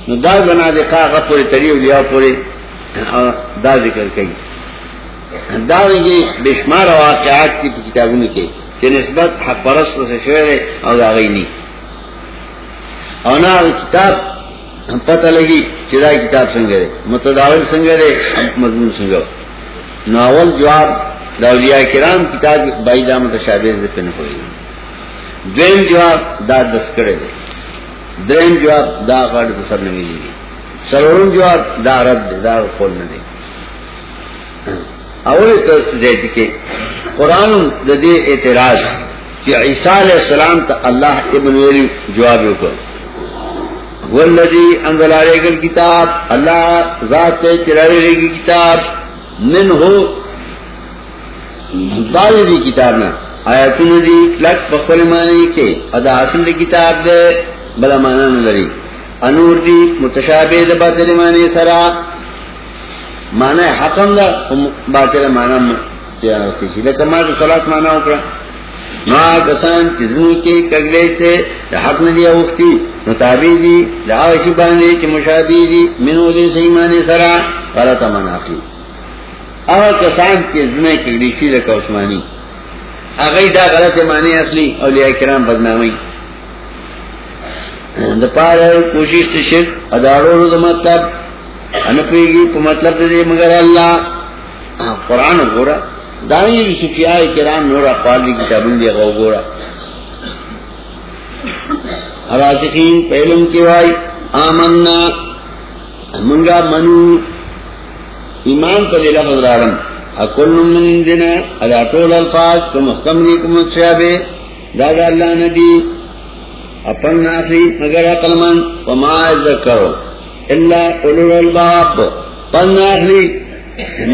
نو دا زنا دے کا اغا پورے تریو لیا پورے دا ذکر کئی دا یہ بشمار واقعات کی کتابوں کے کہ نسبت حق پرست سے شعر ہے اور آ گئی نہیں اور نہ کتاب پتہ لگی چدا کتاب سنگے متداول سنگے مضمون سنگو ناول جواب داولیاء کرام کتاب بائی دا متشابہ پہ نہ ہوئی دویم جواب دا دس کرے دے دویم جواب دا غرد سر نہ ملی سرورم جواب دا رد دے دا قول نہ دے اول زید کے قرآن ددے اعتراض کہ عیسیٰ علیہ السلام تا اللہ ابن ویلی جواب کو والذی انزل علیک الکتاب اللہ ذات تے چراوی لے کی کتاب من ہو داری دی کتاب نا۔ آیاتون دی لک بخول معنی کے، ادا حاصل دی کتاب دے، بلا معنی نظری۔ انور دی متشابہ دے باطل معنی سرا۔ مانا حکم دا باطل مانا لیکن ما تو صلات مانا اکڑا۔ ما کسان چیزنی کے کگلے تھے حق ندی اوختی۔ مطابی دی دعوشی باندے چی مشابی دی۔ منو دے صحیح مانے سرا غلطا مانا اخلی اگر کسان چیزنی کگلی شی لکا عثمانی۔ اگئی دا غلط مانے اصلی اولیاء کرام بدنامی۔ دا پار کوشش تشک، ادارو رو دا مطلب انپیگی پا مطلب دے مگر اللہ قرآن گورا۔ دانی سفیاء کرام نور اقوال دی کتابن دی غو گورا۔ راسخین پہلم کی وائی آمنا۔ منگا منو۔ ایمان پر دی لفظ اکل من دینا ادا طول الفاظ، کم محکم دی کم دادا اللہ ندی، اپن نافی مگر اقل من، وما ذکرو۔ اللہ اولو الباب پن اخلی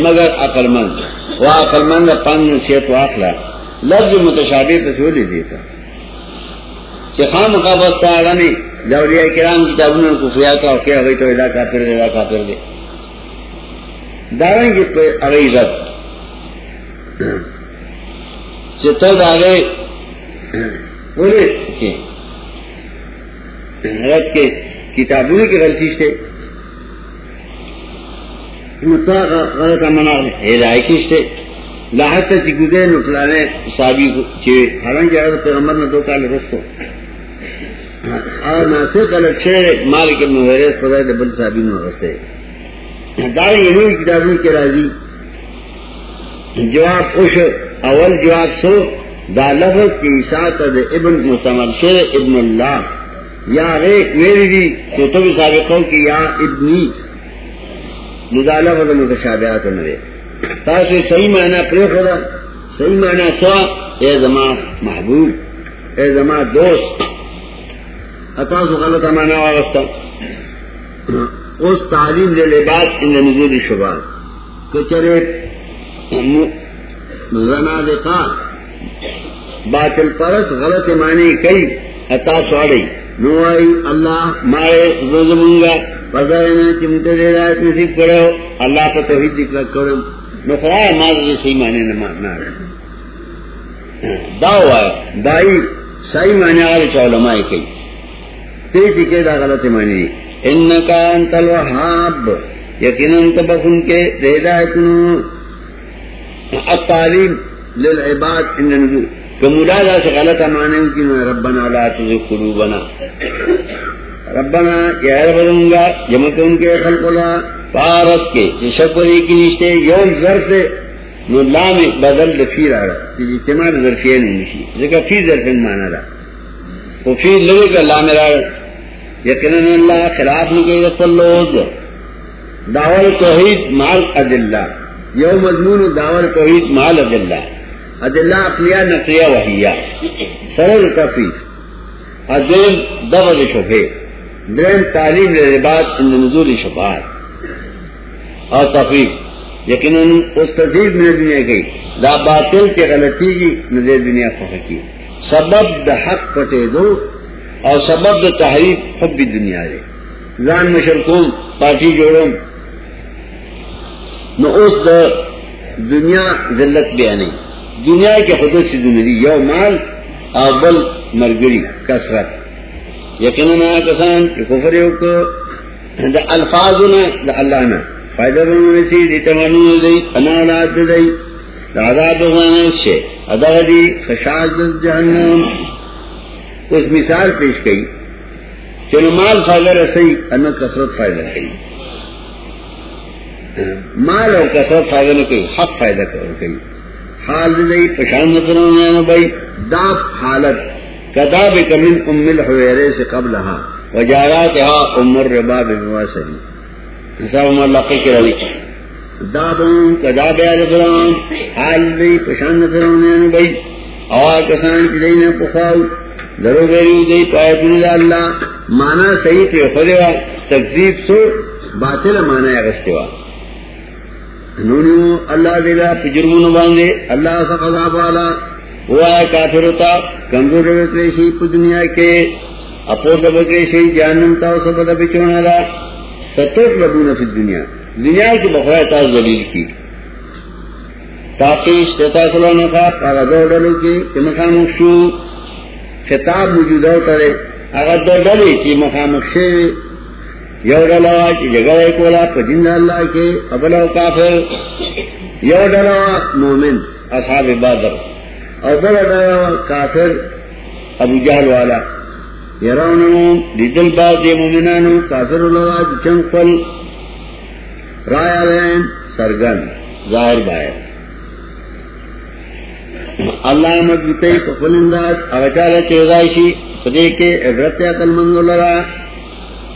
مگر عقل مند. وہ عقل مند پن نصیحت واخلا لفظ متشابہ تصویر دیتا. چخام مقابلت تا آگامی دولیاء کرام کتابوں کو فیاتا اور کیا گئی تو ادا کافر دے، ادا کافر دے. داریں گے اگئی رد چتر داغے بولے رد کے کتابوں کی غلطی سے غلط منا ہدایتی سے لاہت تک گزرے نفلانے صحابی چھے حالانکہ اگر پیغمبر نے دو کال رستو اور ناصر غلط چھے مالک ابن ویریس پدائی دبل صحابی نے رستے دار یہ نوی کتابوں کے راضی. جواب خوش اول جواب سو، دا لفظ کی ساتھ ابن مسمر شیر ابن اللہ. یا ریک میری دی، تو تو بھی سابقوں کی یا ابنی. مدالہ بدل متشابہات نوے تاسو صحیح معنی پرے خدا. صحیح معنی سوا، اے زمان محبوب، اے زمان دوست. اتاسو غلط معنی واغستا. اس تعلیم دے لباس ان نزول شبات کچرے زنادقہ. باطل پرس غلط معنی کئی، اتاسو اڑی نوائی اللہ مارے روز منگا پذائنا چمتے دے رایت نصیب کرو، اللہ کا توحید ذکر کرم۔ نخرا ماض صحیح معنی نمانا نہ ماننا داوا دائی صحیح معنی والے چولما کئی تیزی کے دا غلط معنی۔ ان کا انتل وہاب یقیناً تبکن کے ہدایتنو۔ التعلیم للعباد ان نزول۔ کمولا دا سے غلط معنی کی ربنا لا تزغ قلوبنا۔ ربنا، یا رب دونگا جمع ان کے خلق اللہ پارس کے شک شکوری کی نشتے یوم ظرف نو لام بدل دفیر آرہا تیجی اجتماع ظرفیہ نہیں نشی۔ ذکر فی ظرفین مانا رہا وہ فی لگے کا لام را رہا یقیناً اللہ خلاف نکے رفل لوز دعوال توحید مال ادلہ یو مضمون دعوال توحید مال ادلہ ادلہ اقلیہ نقلیہ وحیہ۔ سرل تفیف ادل دبد شبہ۔ درم تعلیم لباد ان نزول شفاعت اور تفریح یقیناً اس تصدیق میں دنیا گئی دا باطل کے غلطی کی نظر دنیا کی۔ سبب دا حق پٹے دو اور سبب دا تحریف خود بھی دنیا دے۔ لان مشرقوں پارٹی جوڑوں۔ نہ اس دا دنیا ذلت بیا نہیں دنیا کے خود سے دنیا یو مال اور بل مرگری، کثرت. یقیناً کسان کفر دا الفاظ دا اللہ نے فائدہ بنونے سی دیتا منون دی انا اولاد دی. عذاب بغانے سے، ادا دی خشاک دل جہنم. اس مثال پیش کئی. چلو مال فائدہ رسی انا کسرت فائدہ کئی. مال اور کسرت فائدہ نہ کئی، حق فائدہ کر کئی. حال دی پشان نظرانہ بھائی؟ داب حالت. کداب کمن ام الحویرے سے قبل ہا وجارات ہا ام الرباب بواسری دابوں کدا بیا فرعون حال دی پشان فرعون بھائی؟ اور کسان کی دین پخاو درو غیری دی پایتون دا اللہ مانا صحیح پہ خودوا تکذیب سو، باطل مانا یا غستوا نونیو، اللہ دیلا پجرمون باندے، اللہ سا قضاب والا ہوا ہے کافر ہوتا کمزور بکریشی پا دنیا کے، اپور دبکریشی جانم تاو سبتا بچونا دا ستوٹ لبون فی دنیا۔ دنیا کی بخرا تاز دلیل کی۔ تاکہ استتا سلونا کا پاگا دو ڈلو کی، کہ مخامق خطاب موجود ہوتا رہے۔ اگر دو ڈلی کی مخامق شے یو ڈلوا کی جگہ کولا پجند اللہ کے ابلو کافر، یو ڈلوا مومن، اصحاب بادر اور بڑا ڈلوا کافر، ابو جہل والا۔ یراؤنہم لیدل باز دی مومنانو، کافر اللہ چنگ پل۔ رائے علین سرگن، ظاہر باہر۔ اللہ مدبتی پفل انداز اغچال چیزائشی خدے کے عبرت عقل مندو لرا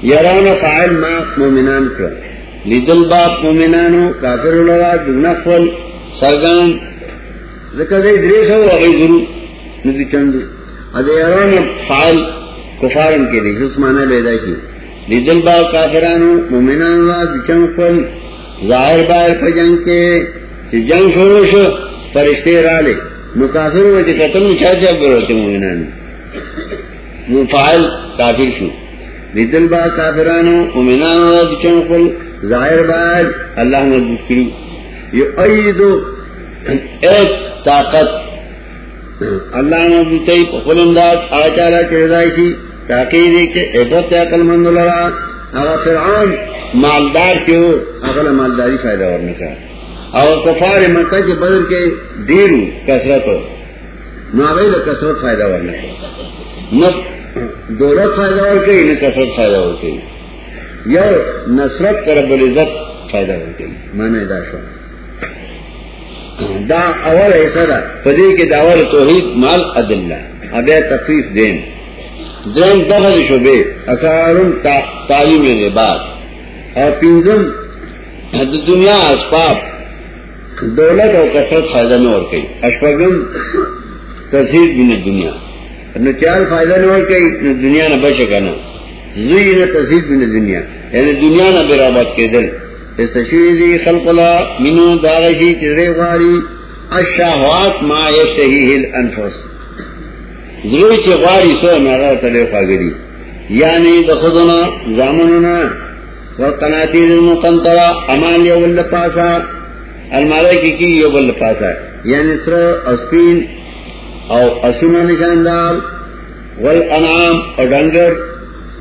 یراؤن فائل ما مومنان کر لیدل باز مومنانو کافر اللہ دگنا پل سرگن ذکر دے دریس ہو اغی ضرور ندی چندو ادھے یراؤن فائل کفارن کے لیے اس مانا پیدائشی لیدل با کافرانو مومنان وا جنگ پر ظاہر باہر پر جنگ کے جنگ شروع شو فرشتے رالے نو کافر ہوئے تھے قتل میں چاہ چاہ پر ہوتے مومنان نو کافر شو. لیدل با کافرانو، مومنان وا جنگ پر ظاہر باہر اللہ نے کرو یہ ایدو، ایک طاقت. اللہ نے دیتے پخل امداد آچارا چہدائشی تاکہ دیکھتے عبرت عقل مند لڑا. اگر فرعون مالدار کیوں اگر مالداری فائدہ اور نکا. اور کفار مکہ کے بدر کے دیر کثرت ہو. ناویل کثرت فائدہ اور نکا. دولت فائدہ اور گئی نہ کثرت فائدہ اور گئی یا نصرت کرب العزت فائدہ ہو گئی مانا داشو دا اول ایسا دا۔ پدی کے داول توحید، مال عدلہ ابے تفریف دین۔ دین دفع شبے اثارم تعلیم لباس اور پنجم دنیا اسباب۔ دولت اور کثرت فائدہ نہ اور کئی۔ اشفگم تصدیق بھی نہ دنیا نہ چال فائدہ نہ اور کئی نہ دنیا نہ بچے گا نہ زوئی نہ تصدیق بھی دنیا۔ یعنی دنیا نہ برابر کے دل اس تشریح خلق اللہ مینو داغشی تیرے غاری۔ الشہوات ما یشتہی الانفس زروی چی غاری سو ناغا تلے خواگری یعنی دخدنا زامننا وقناتیر المقنطرہ امان یو اللہ پاسا۔ المارا کی کی یہ بل پاسا۔ یعنی سر، اسپین او اسنا نشاندار ول انعام اور ڈنگر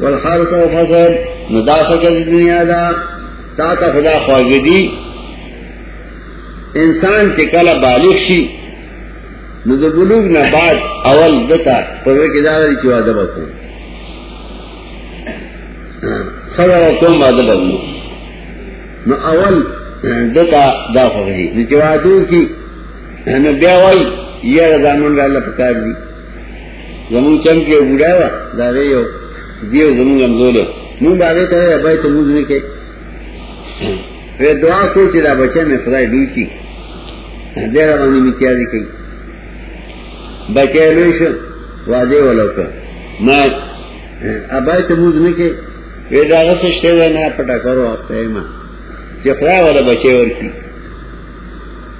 ول و فصل نداسا دنیا دا، تا تا خدا خواگدی انسان کے کلا بالغ شی، نو د بلوغ نه بعد اول دتا په کې دا لري چې نو اول دتا دا خوږي چې کی، نو وای یې زمون را الله پکار دي زمون چم کې وډا وا دا یو، دیو زمون هم زول نو باندې ته به ته موږ نه کې په دعا کو چې دا بچا مې خدای دی کی. ډېر باندې میتیازي کوي بچے لوش واضح والا کا میں ابائی تموز میں کہ یہ داغ سے شتے دا نا پٹا کرو آستا ہے ماں چفرا والا بچے اور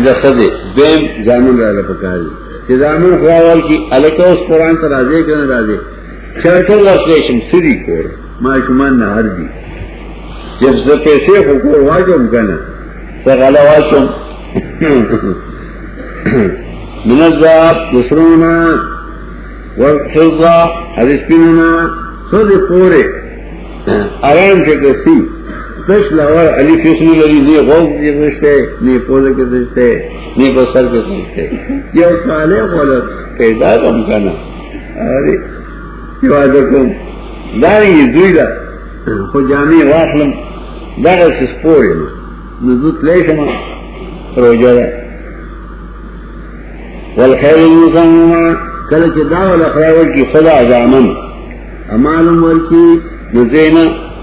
میں دیم جامن رالا پکاری۔ کہ جامن کی الکا اس قرآن کا راجے کہ نہ راجے چرچل سری کور ما شمان نہ ہر دی۔ جب سے پیسے حقوق واجم کنا سغالا واجم۔ من الزاب یسرونا والحضا حدثیننا صد پورے آرام سے کسی۔ کش لور علی فیصل لگی نی غوث کے رشتے نی پودے کے رشتے نی بسر کے رشتے۔ یہ سالے غلط۔ پیدا کم کنا۔ ارے یہ کم؟ داری دوی دا۔ خو جامع واخلم دغه سپور یم نو زوت لیشم روجه ده والخير المسمى کله چې دا ول اخراور کی خدا ځامن امالم ورکی نو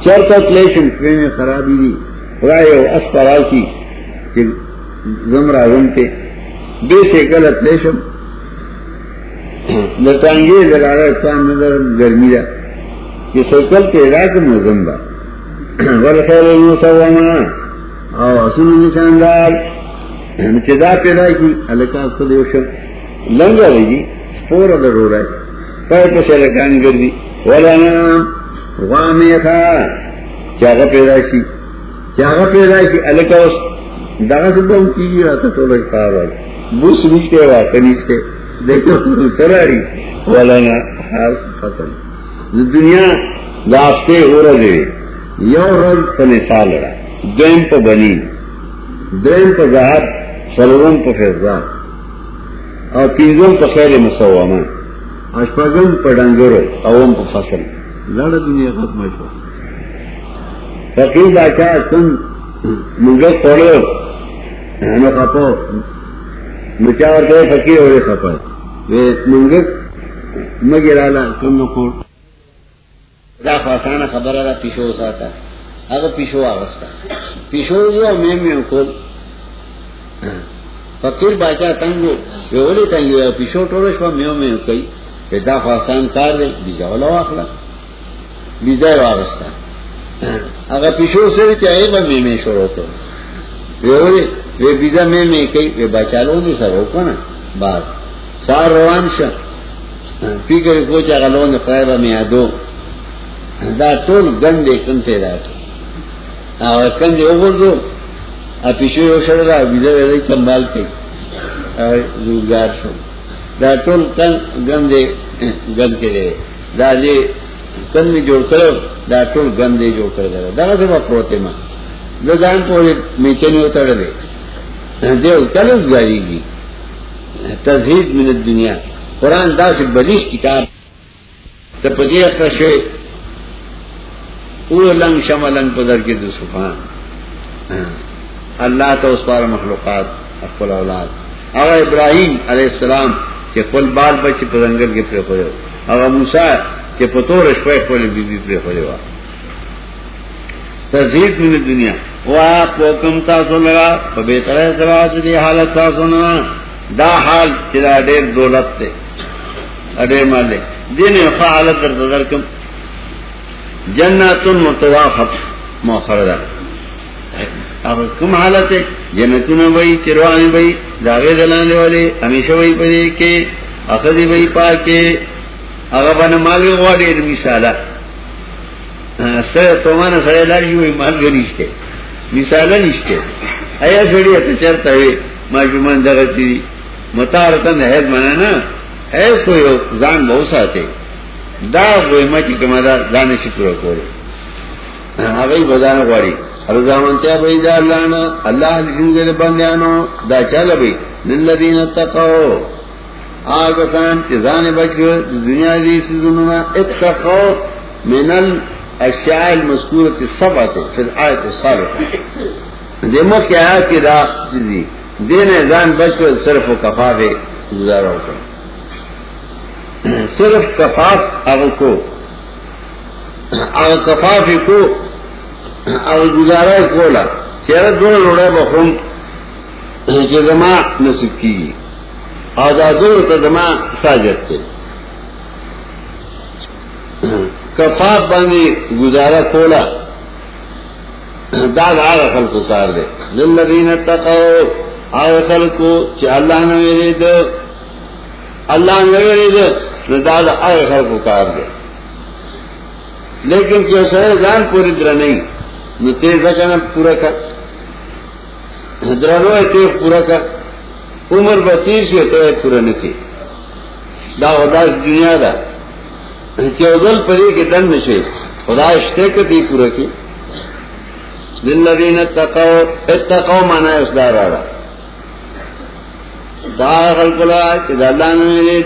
زینا چرته لیشم پرې خرابې دي خدای او اسپرال کی چې زم راځم ته دې څه غلط لیشم د څنګه دلاره نظر ګرمي ده چې سوکل کے پیدا کوم زمبا والخير المسوما او اسن نشاندار چې دا پیدا کی، الکا خود یو شر لنګا ویږي سپور د روړای پای په سره کان ګرځي ولانا غامیخا چاغه پیدا شي چاغه پیدا شي الکا اوس دغه څه کوم کیږي راته ټول کار بوس نشته وا کنيشته دیکھو تراری ولانا هر فصل دنیا لافتے لاسته اورځي یو رز په مثال را دیم په بنی دیم په ذهب سلوم په فضا او پینځم په خیر مسومه اشپاګم په ډنګرو اوم په فصل۔ لړ دنیا ختمه شو فقیر رااله کوم نو کو دا خاصانه خبره ده پیشو ساته. هغه پیشو اغستا پیشو یو مې مې کول فقیر باچا تنگو ویولی تنگو یا پیشو شپه مې مې کوي دا خاصان کار دی. بیزا ولا واخلا بیزا واغستا هغه پیشو سره چې ایبه مې مې شروع کړ ویولی وی بیزا مې مې کوي وی بچالو دي سره وکنه بار سار روان شه. فکر کو چې غلون خدای به مې ادو دا ټول ګندې کنته راځي او کنده وګورځو ا پیشو یو شړه دا ویله ویلې کمال کوي. او زوګار شو. دا ټول کل ګندې، ګند کړي. دا دے دې کنده جوړ کړو دا ټول ګندې جوړ کړل دا څه پروته ما دا ځان په میچنی وتړلې دیو کله غاړيږي تزهید من الدنیا۔ قران دا چې بلیغ کتاب۔ ته په دې اخر شي او لنگ پدر کی دو سفان اللہ تو اس پار مخلوقات اقبل اولاد اگر ابراہیم علیہ السلام، کہ قل بال بچ پدنگل کے پر خوئے اگر موسیٰ کہ پتور رشپے کھولے بی بی پہ کھولے وا. تزید من دنیا. وہ آپ کم تاسو لگا بہتر سرا دی حالت تاسو نا. دا حال چلا ډیر دولت ته اډیر مال دین حالت در نظر کم. جنت متوافق مؤخر ده اب کوم حالت ہے جنتونه وای چروانی وای داغه دلانه والے همیشه وای پدې کې اخذي وای پاکه هغه باندې مال غواړي یعنی مثاله. سره تومانه سره لاري مال غنيشته مثاله نشته. ایا سړی ته چرته وي؟ ما جمان دغه دي. متارتن حیض منا نا حیض کو یو ځان بہت ساته دا وایما چې کومه دا ځان شکر کوله هغه بدان غواړي. رضامنتیا به دا الله نه. الله دې بندیانو، دا چاله به للذین تقوا آگا کان چې ځان بچو دنیا دې سيزونه اتقوا من الاشیاء المذکوره السبعه فی الآیه السابقه دې مخکې آیات کې دا چیزی۔ دین ځان بچو صرف او کفاف گزارا وکړه صرف کفاف هغه کو۔ هغه کفاف کو او گزارا کولا۔ چیرې دوه لوړه بخوم چې زما نصیب کیږي آزادو ته ساجت ته کفاف باندې گزارا کولا دا هغه خلکو کار دی للذین تقوا هغه خلکو چې الله نه ویرید الله نه ویرید نو دا هغه خلکو کار دی لیکن چې سره ځان پوری در نه نو تیز کنه پورا کړ درنو ته پورا کړ عمر به تیر شي پورا نسی دا وداس دنیا دا. چې اول پرې کې دن نشي خدای شته کدي پورا کی. للذین اتقوا اتقوا معنا اسدار را دا خلق لا چې د الله نه لري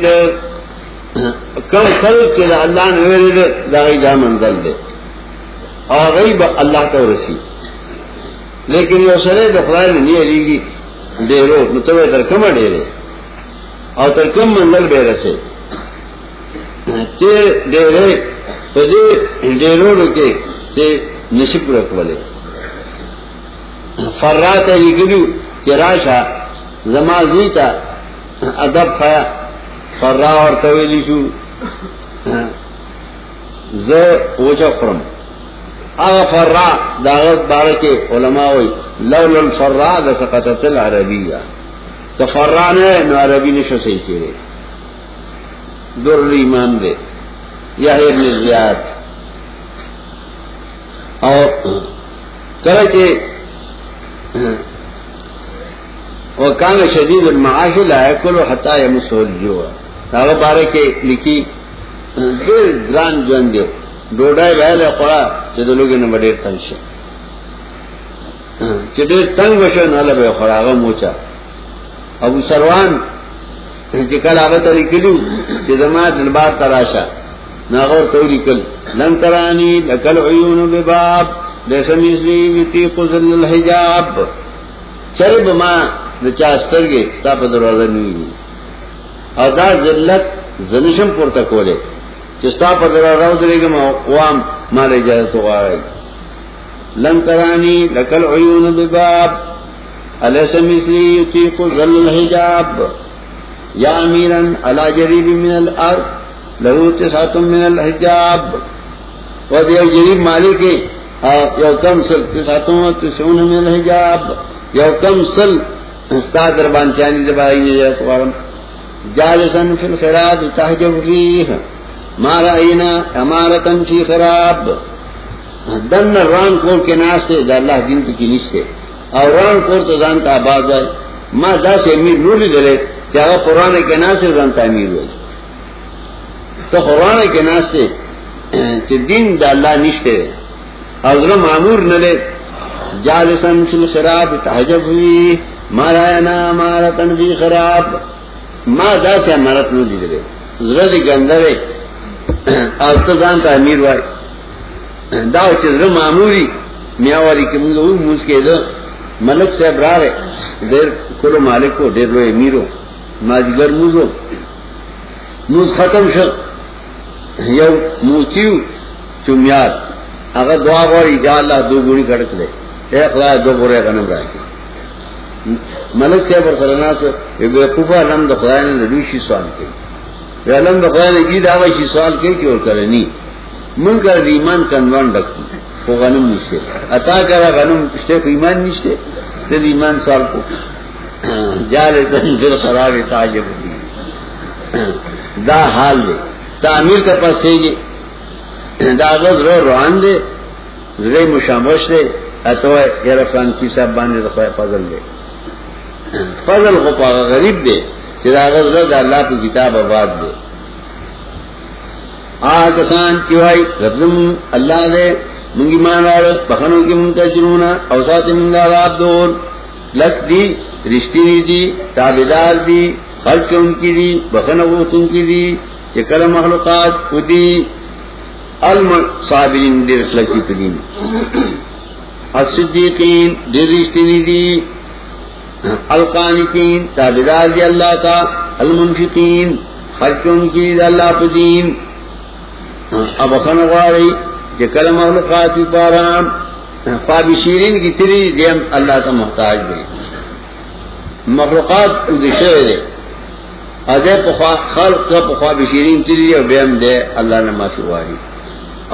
کم خلق چې د الله نه لري دا غي منزل دی اور غیب اللہ کا رسی. لیکن یہ سرے دفرائے نہیں علی گی ڈیرو متوے ترکم ڈیرے اور ترکم منگل بے رسے. ڈیرے ڈیرو رکے تے نشپ رکھ والے. فرات علی گلو کہ راشا زما زیتا ادب خیا. فرا اور طویلی شو. ز اوچا فرم فرا داغت بارے کے علماء ہوئی. لول الفرا د سقطت العربی تو فرا نے نو عربی نے شو صحیح چیرے در ایمان دے. یا ابن زیاد. اور کرے کہ وہ کان شدید المعاش لائق کل حتا یا مسول جو ہے بارے کے لکھی گران جن دیو. ډوډۍ ویلې خورا چې د لوګي نه ډېر تنگ چې ډېر تنگ وشه نه له به خوراغه موچا. ابو سروان چې کله هغه ته لیکلو چې زما دلبار تراشه ناغور ته لیکل. لن ترانی، لکل عیون بباب لیس مثلی ویتی قزل الحجاب. چرب ما د چا ستا په دروازه نیوي او دا ذلت زنشم پورته کوله چستا پر راو درے گا وام مال اجازت غواړي لن ترانی لکل عیون بباب. الیس مثلی یطیق ظل الحجاب. یا امیرا علا جریب من الارض، لہو تسعت من الحجاب. و دیو جریب مالکی یو کم سل تسعتم و تسعون من الحجاب. یو کم سل استا دربان چانی دبائی نجات غارم جالسا فی الخراب تحجب فیه مارا اینا امارتن فی خراب. دن ران کور کے ناستے دا اللہ دین کی نشتے اور ران کور تو جانتا آباد ہے۔ ماں دا سے امیر نوری دلے چاہا قرآن کے ناستے جانتا امیر ہوئی تو قرآن کے ناستے کہ دین دا اللہ نشتے حضر معمور نلے جالسن فی خراب تحجب ہوئی مارا اینا امارتن فی خراب۔ ماں دا سے امارت نو دی دلے۔ زرد کے اندر او ته ځان ته امیر دا چې زه معمولی میاوالي کې موږ وو موږ کې ده ملک صاحب راغی ډېر کولو مالک کو ډېر لوی امیرو ماجګر موږ موږ ختم شو یو موچیو چمیار اگر دعا غوری جا اللہ دو گوڑی کڑک دے. اے خدا دو گوڑے غنم راکی. ملک سے پر سرنا سے بے قوفا علم دا خدا نے لڈو سوال کی بے علم دا خدا نے گید آگا شی سوال کی کہ اور کرنی من کر ایمان کنوان ڈکتی وہ غنم نشتے. عطا کرا غنم نشتے کو ایمان نشتے. تل ایمان سوال کو. جال تن پھر خراب تاجب دا حال دے. تعمیر کا پاس سے گی جی. دا غز رو روان دے. زرے مشامش دے. اتو یرفان کی سب باندې د خدای فضل دے. فضل خو په غریب دے. چې دا غز رو دا الله په کتاب آباد دے. آ کسان کی وای ربم الله دے، منگی مان راڑ بخنو کی منتجرونا اوسات من دا عذاب دور۔ لک دی، رشتی دی تابدار دی، خلق ان کی دی بخنو ان کی دی کہ کل مخلوقات خودی علم صابرین دیر لکی پدین الصدیقین دیر رشتی دی القانتین، تابدار دی اللہ تا۔ المنفقین، خلق ان کی دی اللہ پدین اب خنو غاری کہ کل مخلوقات پارام خواب شیرین کی تری دیم اللہ تا محتاج دے مخلوقات ادشے دے ادے خلق کا خواب شیرین تری اور بیم دے اللہ نے معافی واری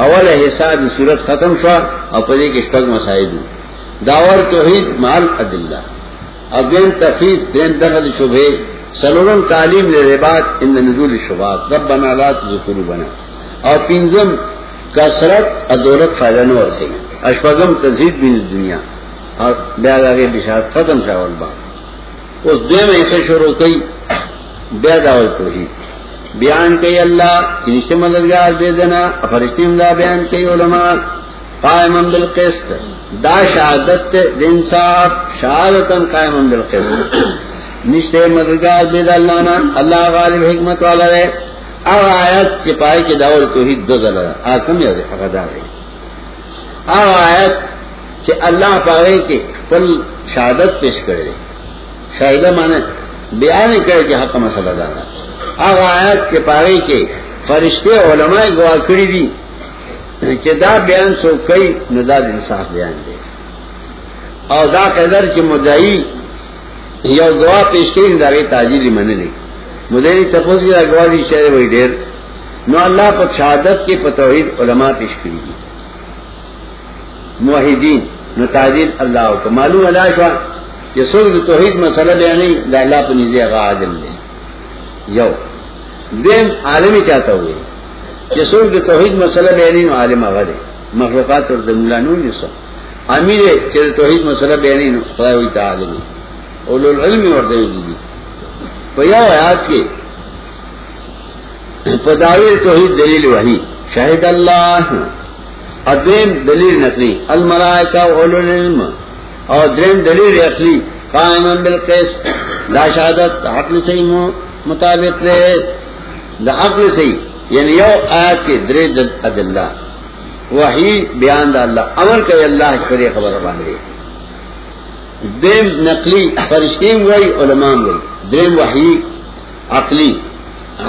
اول حساب صورت ختم شوا اور پدے کے اشتق مسائل داور، توحید، مال عدلہ اگین تفیف دین دخل شبہ سلورم تعلیم لے ربات ان نزول شبات رب بنا لا تذکرو بنا اور پنزم کثرت ادولت فائدہ نہ ورسے اشفاظم تزید بھی دنیا اور بیاد آگے بشارت ختم چاول با اس دے میں ایسے شروع کئی بے داول توحید۔ بیان کئی اللہ کنشت مددگار بے دنا۔ فرشتی امدہ بیان کئی علماء۔ قائم بالقسط۔ دا شہادت انصاف۔ شہادتن قائم بالقسط۔ نشتے مددگار بے اللہ نا اللہ غالب حکمت والا رہے اب آیت کے پائے کے داول توحید دو ذرا آکم یا حقدار ہے اب آیت کہ اللہ پاوے کے فل شہادت پیش کرے شاہدہ مانے بیان کرے کہ حق مسئلہ دانا اب آیت کے پاوے کے فرشتے علماء گواہ کری دی. کہ دا بیان سو کئی نداد انصاف بیان دے اور دا قدر کہ مدعی یا گواہ پیش کری داغے تاجیری منے نہیں مدیری تپوس کی اگوازی شہر وہی دیر نو اللہ پر شہادت کے پتوحید علماء پیش کری دی موحدین، نو تاجیر اللہ کو۔ معلوم اللہ شوا کہ سرگ توحید مسئلہ بیا نہیں، دا اللہ پر نزی اغا عادل دے۔ یو دین عالمی چاہتا ہوئے۔ کہ سرگ توحید مسئلہ بیا نہیں عالم اغا دے۔ مخلوقات اور دمولانو نسو۔ امیر چر توحید مسئلہ بیا نہیں خدا ہوئی تا عالمی اولو العلم وردے دی۔ پیا آیات کے پداوی توحید دلیل وحی شاہد اللہ ادویم دلیل نقلی الملائکہ اولو العلم اور درین دلیل عقلی قائم بالقس دا شہادت عقل صحیح مطابق رہے دا عقل صحیح یعنی یو آیات کے درے ادلہ وحی بیان دا اللہ امر کہ اللہ اس پر خبر باندھے۔ دیم نقلی فرشتیم گئی علماء گئی دیم وحی عقلی.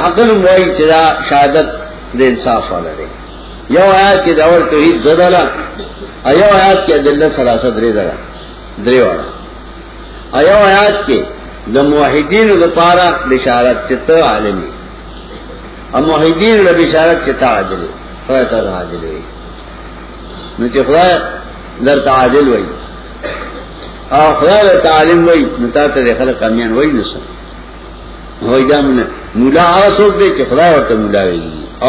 عقل وحی چدا شہادت دے انصاف والا رہے یو آیات کے دور توحید زدلا ایو آیات کے دلہ سراست رے دلا درے والا. ایو آیات کے دا موحدین دا پارا بشارت چتا عالمی. اور موحدین دا بشارت چتا عادل. خدا تا عادل ہوئی. نچے خدا در تعادل ہوئی. اور خدا تعلیم ہوئی نتا تا خلق کامیان ہوئی نسل ہوئی دا من مولا آغا سوک دے چے خدا ورطا مولا ہوئی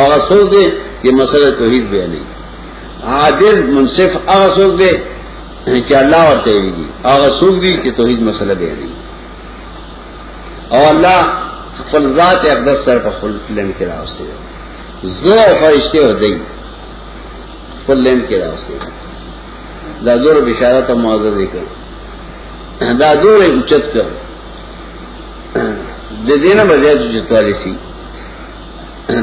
آغا سوک دے کہ مسئلہ توحید بے نہیں عادل، منصف آغا سوک دے کہ اللہ ورطا ہوئی دی آغا سوک دی کہ توحید مسئلہ بے نہیں اور اللہ خپل ذات اقدس سر پر خپل لین کے راستے زو فرشتے ہو دی خپل لین کے راستے دا دور بشارت و معذر ذکر دا دور اچت کر دینا بجائے جتوالی سی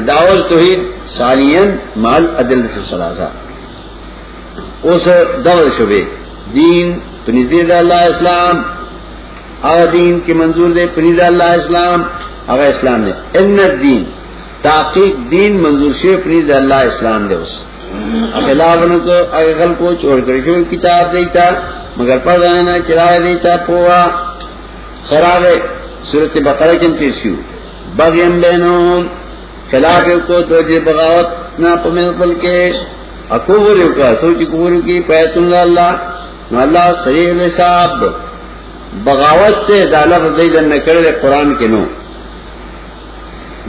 داول توحید سالین مال عدل سے سلاسا اس دور شبے دین پنیز اللہ اسلام اگر دین کے منظور دے پنیز اللہ اسلام اگر اسلام نے ان دین تحقیق دین منظور سے پنیز اللہ اسلام دے اس خلاف کو اگل کو چھوڑ کر کتاب دیتا مگر پڑھ رہنا چرائے دیتا پوا. خراب ہے. صورت بقرہ کم تیسیو بغیم بینہم. خلاف کو تو جی بغاوت نہ پمل پل کے. اکوبر کا. سوچ کبر کی پیت اللہ نو اللہ سریح صاحب. بغاوت سے دالا فضائی دن کرے قرآن کے نو.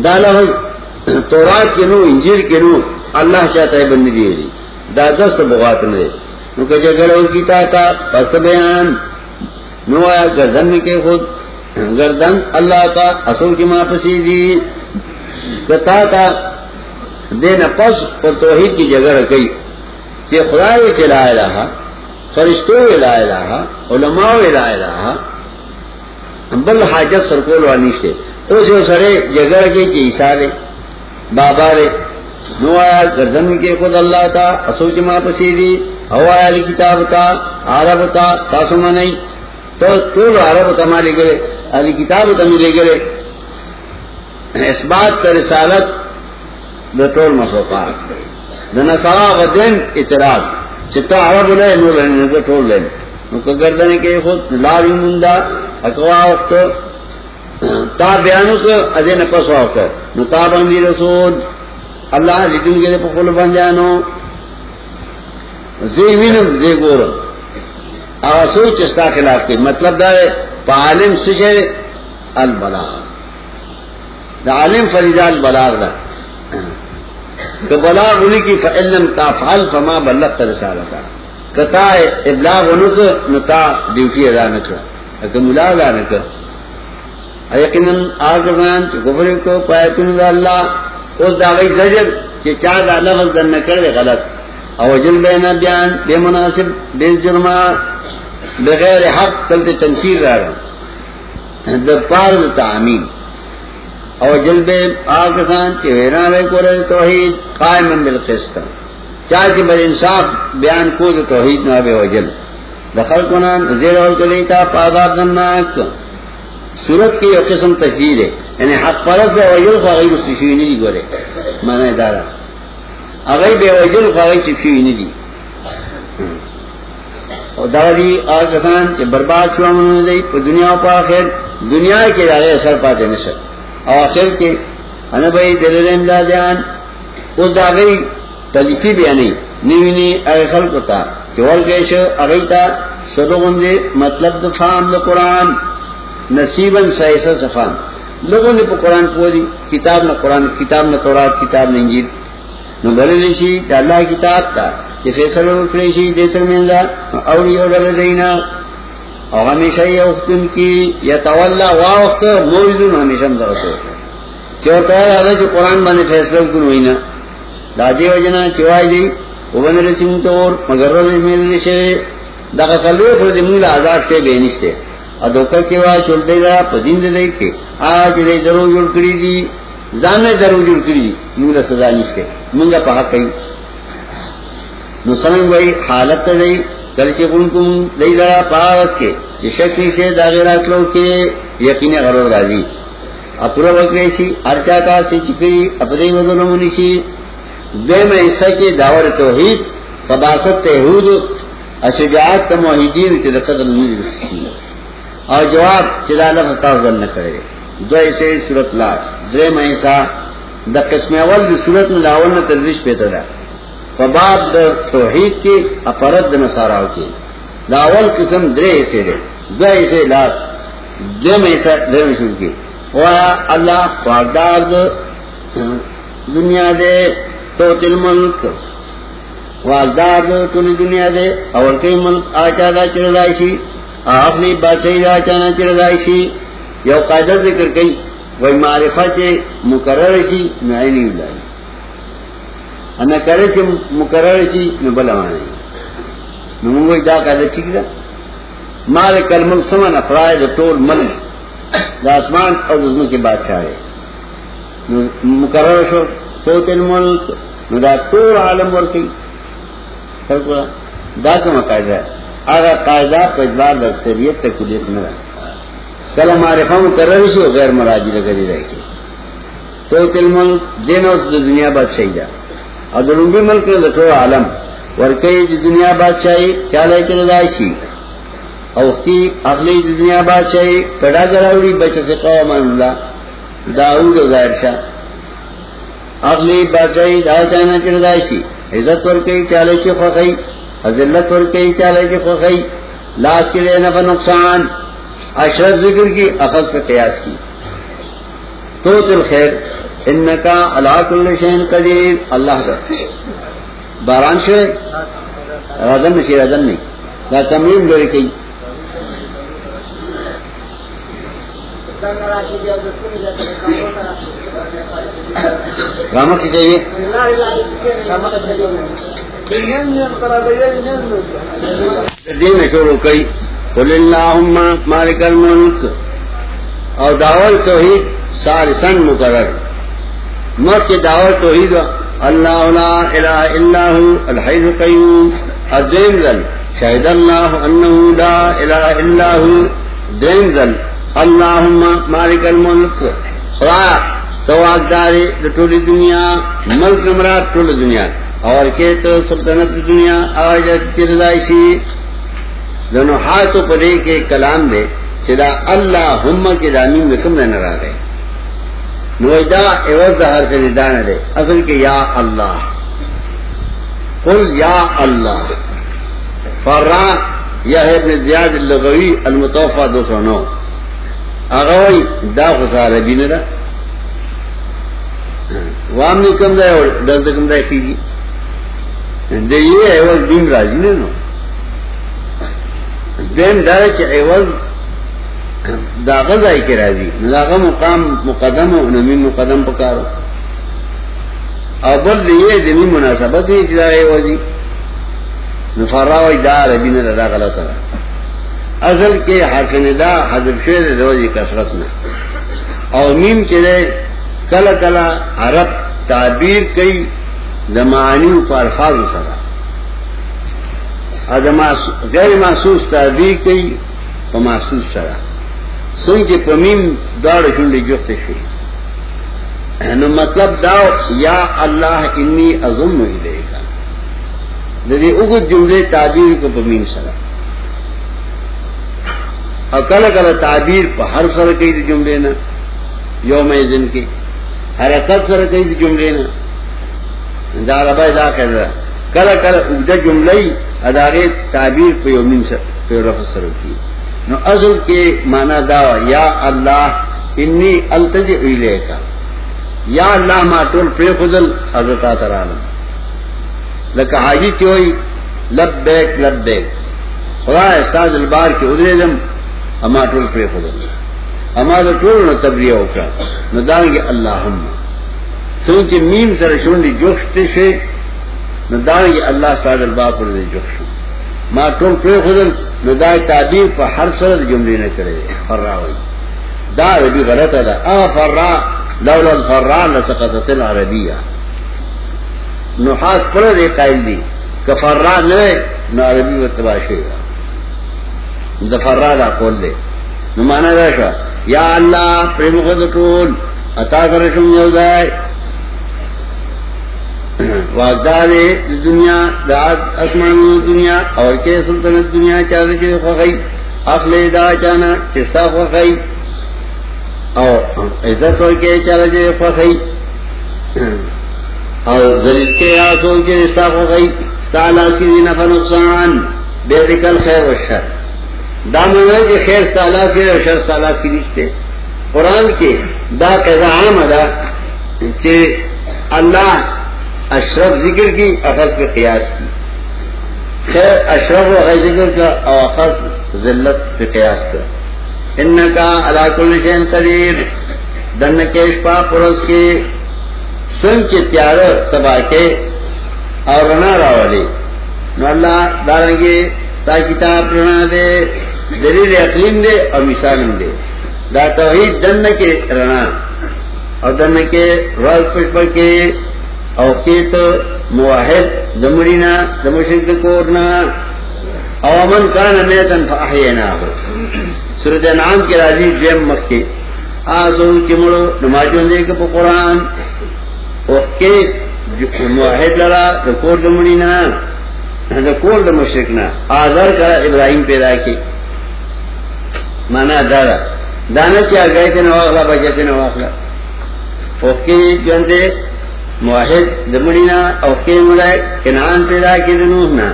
دالا تورات کے نو انجیر کے نو. اللہ چاہتا ہے بندی دی دی دادس تو بغات نے. نو کہ جگڑ ان کی تا پست بیان۔ نو آیا گردن میں کے خود۔ گردن اللہ کا اصول کی ماں پسی دی کتا تا دین پس پر توحید کی جگہ رکھی کہ خدا یہ چلائے رہا فرشتوں لائے رہا علماء لائے رہا بل حاجت سرکول وانی سے اس سڑے جگہ کے کہ اشارے بابا رے نو آیا گردن کے خود اللہ تھا اصول کی ماں پسیدی ہوا علی کتاب تھا عرب تھا تاسما نہیں تو طول عرب تما لے گئے علی کتاب تم لے گئے اس بات کا رسالت دا ٹول مسوقات دا نصارا غدین اعتراض چتا عرب لے نو لے دا ٹول لے۔ نو کہ گردن کے خود لاری مندا اکوا وقت، تا بیانو کو ادین پس وقت۔ نو تا بندی رسول۔ اللہ لیکن کے پکول بن جانو زی وینم، زی گورم۔ اگر سوچ استا خلاف کی۔ مطلب دا ہے، پا عالم سجے البلاغ۔ دا عالم فریضہ البلاغ دا۔ کہ بلاغ انہی کی فعلم تافعل فما بلغت رسالتا۔ کتا ابلاغ انہی نتا ڈیوٹی ادا نکڑا اگر ملا ادا نکڑا یقیناً آگزان چی کفر کو پایتون دا اللہ۔ اس دا غی زجر چی چاہ دا لفظ در نکر دے غلط. او جل بین بیان بے مناسب بے جرما بغیر حق تلتے تنسیر را رہا در پار دا تعمیم. او جل بے آگزان چی وینا بے کورے توحید قائم بالقسط. چاہ چی بل انصاف بیان کو دا توحید نو بے وجل. دخل کنان زیر اور کلیتا پاداب دنناک. صورت کی ایک قسم تجدید ہے. یعنی حق پرس بے وجل خواہی مستشوی نہیں دی، گورے. مانا دارا. اگر بے وجل خواہی چپشوی نہیں دی. اور داری اور کسان چھ برباد شوا منو دی پا دنیا پا آخر. دنیا کے دارے اثر پاتے نشر اور آخر کے انا بھئی دلیل امدادیان اس داغی تلیفی بیانی نیوینی اگر خلق تا. چوال کیشو اگر تا سلوگن دے مطلب دفام دا قرآن. نصیباً سائسا صفان لوگوں نے قرآن پو دی، کتاب نہ قرآن، کتاب نہ تورات، کتاب نہ انجیل۔ نہ بھلے لیشی کہ اللہ کتاب تا کہ فیصلہ کرشی دے ترمیندا اور یہ ڈر دینا۔ اور ہمیشہ یہ وقت ان کی، یا تولا وا وقت موجود ہمیشہ درسو چوتا ہے جو قرآن بانے فیصلہ کن ہوئی نا۔ دادی وجنا چوائی دی، وہ بن رسیم تو مگر روز میل نشے۔ دا کلو پر دی مولا آزاد سے بے نشتے۔ ادوکا کے وا چل دے گا پدین دے کے۔ آج دے درو جوڑ کری دی۔ زان درو جوڑ کری دی مولا سزا نشتے منگا پہا کئی۔ نو سنگ بھائی، حالت دے۔ کل کن کم دے گا پاس کے۔ یہ شکلی سے داغیرات لو کے یقین غرور راضی اپورا وکریشی ارچا کا سے چکری اپدے بدلو منشی دے میں حصہ کے داور توحید قباست تہود اشجاعت کا معاہدین کے قدر نہیں اور جواب چلا لفظ نہ کرے۔ دو ایسے صورت لاس۔ دے میں دا قسم اول دی صورت میں لاول نے تدریش پیتا دا۔ فباب دا توحید کی اپرد دا نصاراو کی۔ لاول قسم درے ایسے دے۔ دو ایسے لاس۔ دے میں ایسا دے میں شروع کی۔ وہاں اللہ پاکدار دا دنیا دے تو تل ملک واغدار دو ٹولی دنیا دے۔ اور کئی ملک آچا دا چردائشی آخری بادشاہی دا چانا آچانا چردائشی یو قاعدہ ذکر کئی وی معرفہ چے مقرر شی نائی نہیں بلائی انا کرے چے مقرر شی نو بلوانا نو دا قاعدہ ٹھیک دا۔ مالک الملک سمن افرائے دا ٹول ملک، دا اسمان اور دزمو کے بادشاہ ہے۔ مقرر شو تو تل ملک، نو دا ټول عالم ورکی۔ دا کومه قاعده هغه قاعده په اعتبار اکثریت ته کلیت نه ده کله معرفه مقرر شي غیر مراجعه لګی راځي تو تل ملک دین اور دنیا بادشاہی دا۔ اور درنگی ملک نے دکھو عالم۔ ورکئی دنیا بادشاہی چالے کے ردائشی اوختی اخلی دنیا بادشاہی، پڑا جراوڑی بچہ سے قوم اللہ۔ داؤد و ظاہر شاہ اخلی بادشاہی، دا چانا کی ردائشی عزت ورکئی چالے کی حضرت اور کئی چالے کی خوخی، لاس کے لیے نفع نقصان، اشرف ذکر کی، اخذ پہ قیاس کی۔ تو تل خیر ان کا اللہ کل شین قدیر، اللہ کا۔ باران شعر رضن سے رضن نہیں۔ نہ تمیم لڑکی کئی رامہ کی چاہیے دین شروع کئی؟ قل اللہم مالک الملک اور دعوت توحید سارسن مقرر مت کے دعوت توحید اللہ لا الہ الا ہو الحی القیوم الدین ذل شہد اللہ انہو لا الہ الا ہو دین ذل اللہم مالک الملک. خدا تو آگدارے ٹولی دنیا، ملک مراد ٹول دنیا. اور کہ سلطنت دنیا، آج چردائشی دونوں ہاتھ تو پڑے کے کلام دے چلا اللہ ہم کے دامین میں کم نہ رہا گئے نوجا ایوز دہر سے ندان دے اصل کے یا اللہ. قل یا اللہ. فرا یا ہے ابن زیاد اللغوی المتوفہ دو سو نو. اغوی دا خسار بین رہا وام نے کم دے اور درد کم دے کی دے یہ ایوز دین راضی نے نو. دین دار چې ایوز داغه ځای کې راځي. داغه مقام مقدم او نمی مقدم پکارو او بل دې دې مناسبت یې چې دا ایوزي. نفراوی دار بین دا غلطه ده. اصل کې حرف ندا، حذف شوی د روزي کثرت نه او میم چې ده کله کله عرب تعبیر کوي د معنی په الفاظ سره غیر محسوس تعبیر کئی تو محسوس سرا۔ سن کے پمیم دوڑ چنڈی جفت شی نو مطلب داو یا اللہ انی ازم نہیں دے گا ددی اگت جملے تعبیر کو پمیم سرا۔ اور کل تعبیر پہ ہر سر کئی تھی جملے نا، یوم دن کے حرکت سر کئی تھی جملے نا۔ دار ابا دا کر رہا کل کل اگدا جملئی ادارے تعبیر پہ یومین سر پہ رفسر کی۔ نو اصل کے مانا دا، یا اللہ انی التج ایلے کا یا اللہ ما ټول پر خذل حضرت تعالی لکه حاجی چوي لبیک لبیک۔ خدا استاد البار کی کې ودرېدم اما ټول پر خذل اما د ټول نو تبریه وکړه. نو دانګي اللهم. سوچ میم سر سره شونډي جوخته شي، نو دانګي الله استاد البار پر دې جوخ ما ټول پر خذل نو دا تعبیر په هر سره جملې نه کړې فراوي دا دې غلطه ده. ا فرا لولا الفرا لسقطت العربيه نحاس پر دے قائل دی. کفرا نہ نہ عربی و تباشے گا دفرا دا قول دے۔ نو مانا دا شا یا اللہ، پریم خود ٹول، عطا کرشم یو دائے واقدار دنیا، دا اسمان دنیا اور کے سلطنت دنیا چاہتے کے خوخی۔ اخلے دا چانا چستا خوخی۔ اور عزت اور کے چاہتے کے خوخی۔ اور ذریع کے آسوں کے رشتہ ہو گئی تالا کی نفع نقصان۔ بے ذکر خیر و شر۔ دامن کے خیر تالا کے اور شر تالا کی رشتے قرآن کے دا قیدا عام ادا کہ اللہ اشرف ذکر کی، اخذ پہ قیاس کی. خیر اشرف و غیر ذکر کا اور اخذ ذلت پہ قیاس کا. ان کا اللہ کل شین دن کے اشپا پرس کے سن کے تیار تباہ کے اور رنا راولی. نو اللہ دارنگے تا کتاب رنا دے دلیل اقلیم دے اور مثال دے. دا توحید دن کے رنا اور دن کے روز پشپ کے اور کیت مواحد زمرینا زمشن کورنا او من کان میتن فاحینا ہو سورت انعام کے راضی دویم مخ کے آسو چمڑو نمازوں دے کے قرآن اوکے معاہد لڑا دا کور دمڑی نا دا کا ابراہیم پیدا کی مانا دادا دانا کیا گئے تھے نواخلا بچے تھے نواخلا اوکے جوندے معاہد دمڑی نا اوکے ملائے کنان پیدا کی دنوح نا